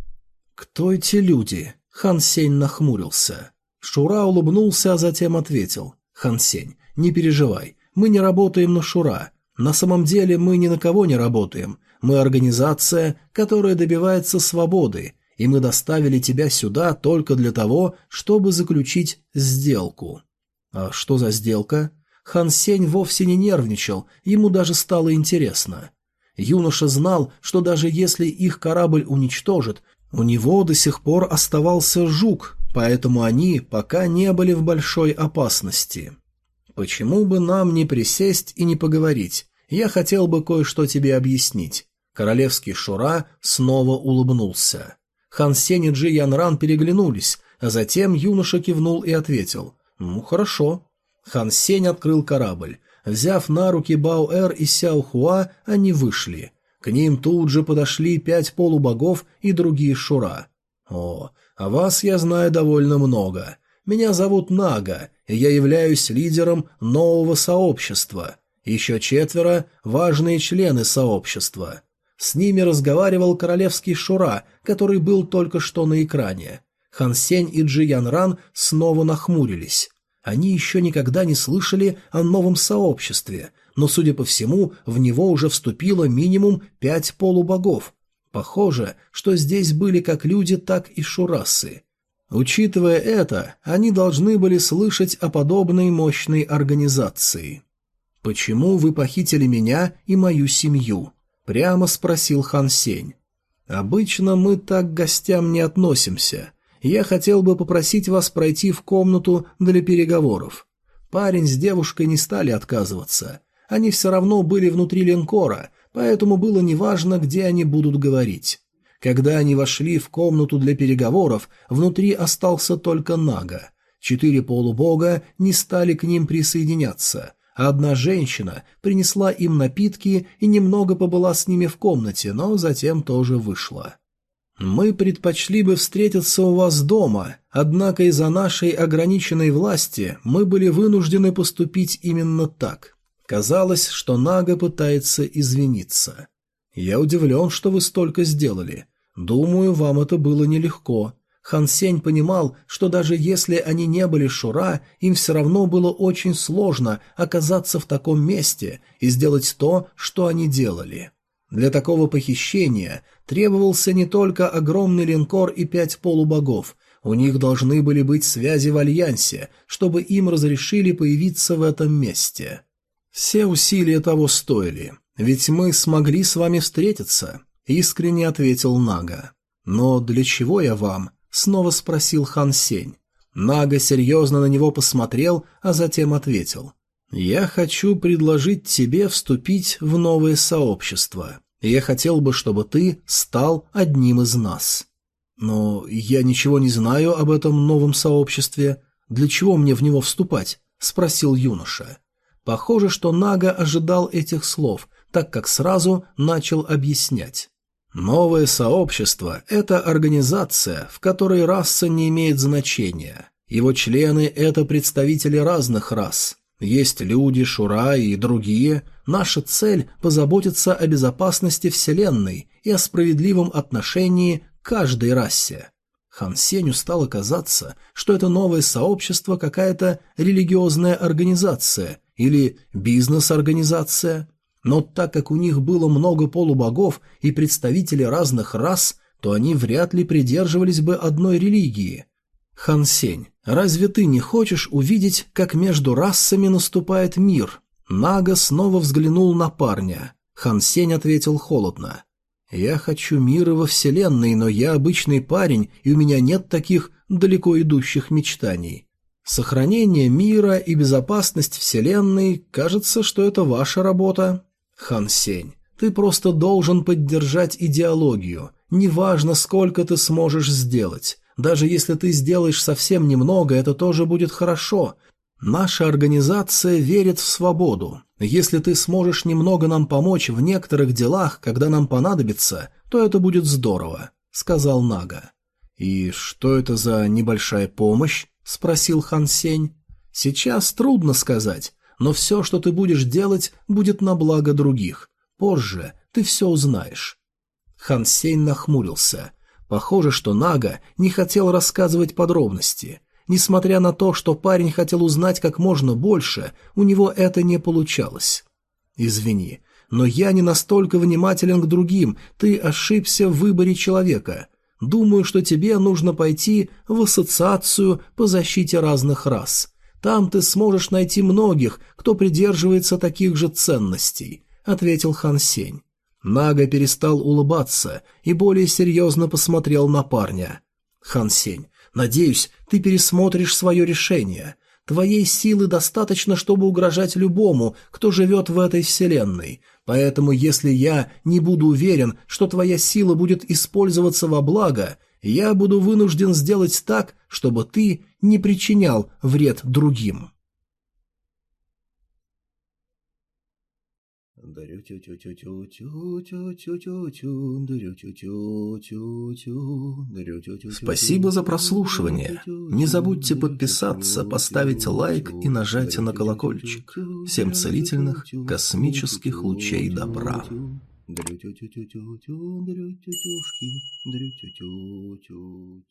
«Кто эти люди?» — Хан Сень нахмурился. Шура улыбнулся, а затем ответил. «Хан Сень, не переживай, мы не работаем на Шура. На самом деле мы ни на кого не работаем. Мы организация, которая добивается свободы, и мы доставили тебя сюда только для того, чтобы заключить сделку». «А что за сделка?» Хан Сень вовсе не нервничал, ему даже стало интересно. Юноша знал, что даже если их корабль уничтожит, у него до сих пор оставался жук, поэтому они пока не были в большой опасности. «Почему бы нам не присесть и не поговорить? Я хотел бы кое-что тебе объяснить». Королевский Шура снова улыбнулся. Хан Сень и Джи Янран переглянулись, а затем юноша кивнул и ответил. «Ну, хорошо». Хан Сень открыл корабль. Взяв на руки Баоэр и Сяо Хуа, они вышли. К ним тут же подошли пять полубогов и другие Шура. «О, о вас я знаю довольно много. Меня зовут Нага, и я являюсь лидером нового сообщества. Еще четверо – важные члены сообщества. С ними разговаривал королевский Шура, который был только что на экране. Хан Сень и Джи Ян Ран снова нахмурились. Они еще никогда не слышали о новом сообществе, но, судя по всему, в него уже вступило минимум пять полубогов. Похоже, что здесь были как люди, так и шурасы. Учитывая это, они должны были слышать о подобной мощной организации. «Почему вы похитили меня и мою семью?» — прямо спросил Хан Сень. «Обычно мы так к гостям не относимся. Я хотел бы попросить вас пройти в комнату для переговоров». Парень с девушкой не стали отказываться. Они все равно были внутри линкора, поэтому было неважно, где они будут говорить. Когда они вошли в комнату для переговоров, внутри остался только Нага. Четыре полубога не стали к ним присоединяться, одна женщина принесла им напитки и немного побыла с ними в комнате, но затем тоже вышла. «Мы предпочли бы встретиться у вас дома, однако из-за нашей ограниченной власти мы были вынуждены поступить именно так». Казалось, что Нага пытается извиниться. «Я удивлен, что вы столько сделали. Думаю, вам это было нелегко. Хан Сень понимал, что даже если они не были Шура, им все равно было очень сложно оказаться в таком месте и сделать то, что они делали. Для такого похищения требовался не только огромный линкор и пять полубогов, у них должны были быть связи в Альянсе, чтобы им разрешили появиться в этом месте. Все усилия того стоили, ведь мы смогли с вами встретиться, — искренне ответил Нага. «Но для чего я вам?» — снова спросил Хан Сень. Нага серьезно на него посмотрел, а затем ответил. «Я хочу предложить тебе вступить в новое сообщество. Я хотел бы, чтобы ты стал одним из нас». «Но я ничего не знаю об этом новом сообществе. Для чего мне в него вступать?» — спросил юноша. Похоже, что Нага ожидал этих слов, так как сразу начал объяснять. Новое сообщество – это организация, в которой раса не имеет значения. Его члены – это представители разных рас. Есть люди, шура и другие. Наша цель – позаботиться о безопасности Вселенной и о справедливом отношении к каждой расе. Хан Сеню стало казаться, что это новое сообщество какая-то религиозная организация или бизнес-организация – но так как у них было много полубогов и представителей разных рас, то они вряд ли придерживались бы одной религии. Хан Сень, разве ты не хочешь увидеть, как между расами наступает мир? Нага снова взглянул на парня. Хан Сень ответил холодно. «Я хочу мира во Вселенной, но я обычный парень, и у меня нет таких далеко идущих мечтаний. Сохранение мира и безопасность Вселенной, кажется, что это ваша работа. Хан Сень, ты просто должен поддержать идеологию. Неважно, сколько ты сможешь сделать. Даже если ты сделаешь совсем немного, это тоже будет хорошо. Наша организация верит в свободу. Если ты сможешь немного нам помочь в некоторых делах, когда нам понадобится, то это будет здорово», — сказал Нага. «И что это за небольшая помощь?» — спросил Хан Сень. «Сейчас трудно сказать, но все, что ты будешь делать, будет на благо других. Позже ты все узнаешь». Хан Сень нахмурился. Похоже, что Нага не хотел рассказывать подробности. Несмотря на то, что парень хотел узнать как можно больше, у него это не получалось. «Извини, но я не настолько внимателен к другим, ты ошибся в выборе человека. Думаю, что тебе нужно пойти в ассоциацию по защите разных рас. Там ты сможешь найти многих, кто придерживается таких же ценностей», — ответил Хан Сень. Нага перестал улыбаться и более серьезно посмотрел на парня. «Хан Сень, надеюсь, ты пересмотришь свое решение. Твоей силы достаточно, чтобы угрожать любому, кто живет в этой вселенной. Поэтому, если я не буду уверен, что твоя сила будет использоваться во благо, я буду вынужден сделать так, чтобы ты не причинял вред другим. Спасибо за прослушивание. Не забудьте подписаться, поставить лайк и нажать на колокольчик. Всем целительных космических лучей добра. Дрю-тю-тю-тю-тю-тю, дрю-тю-тюшки, дрю-тю-тю-тю-тю.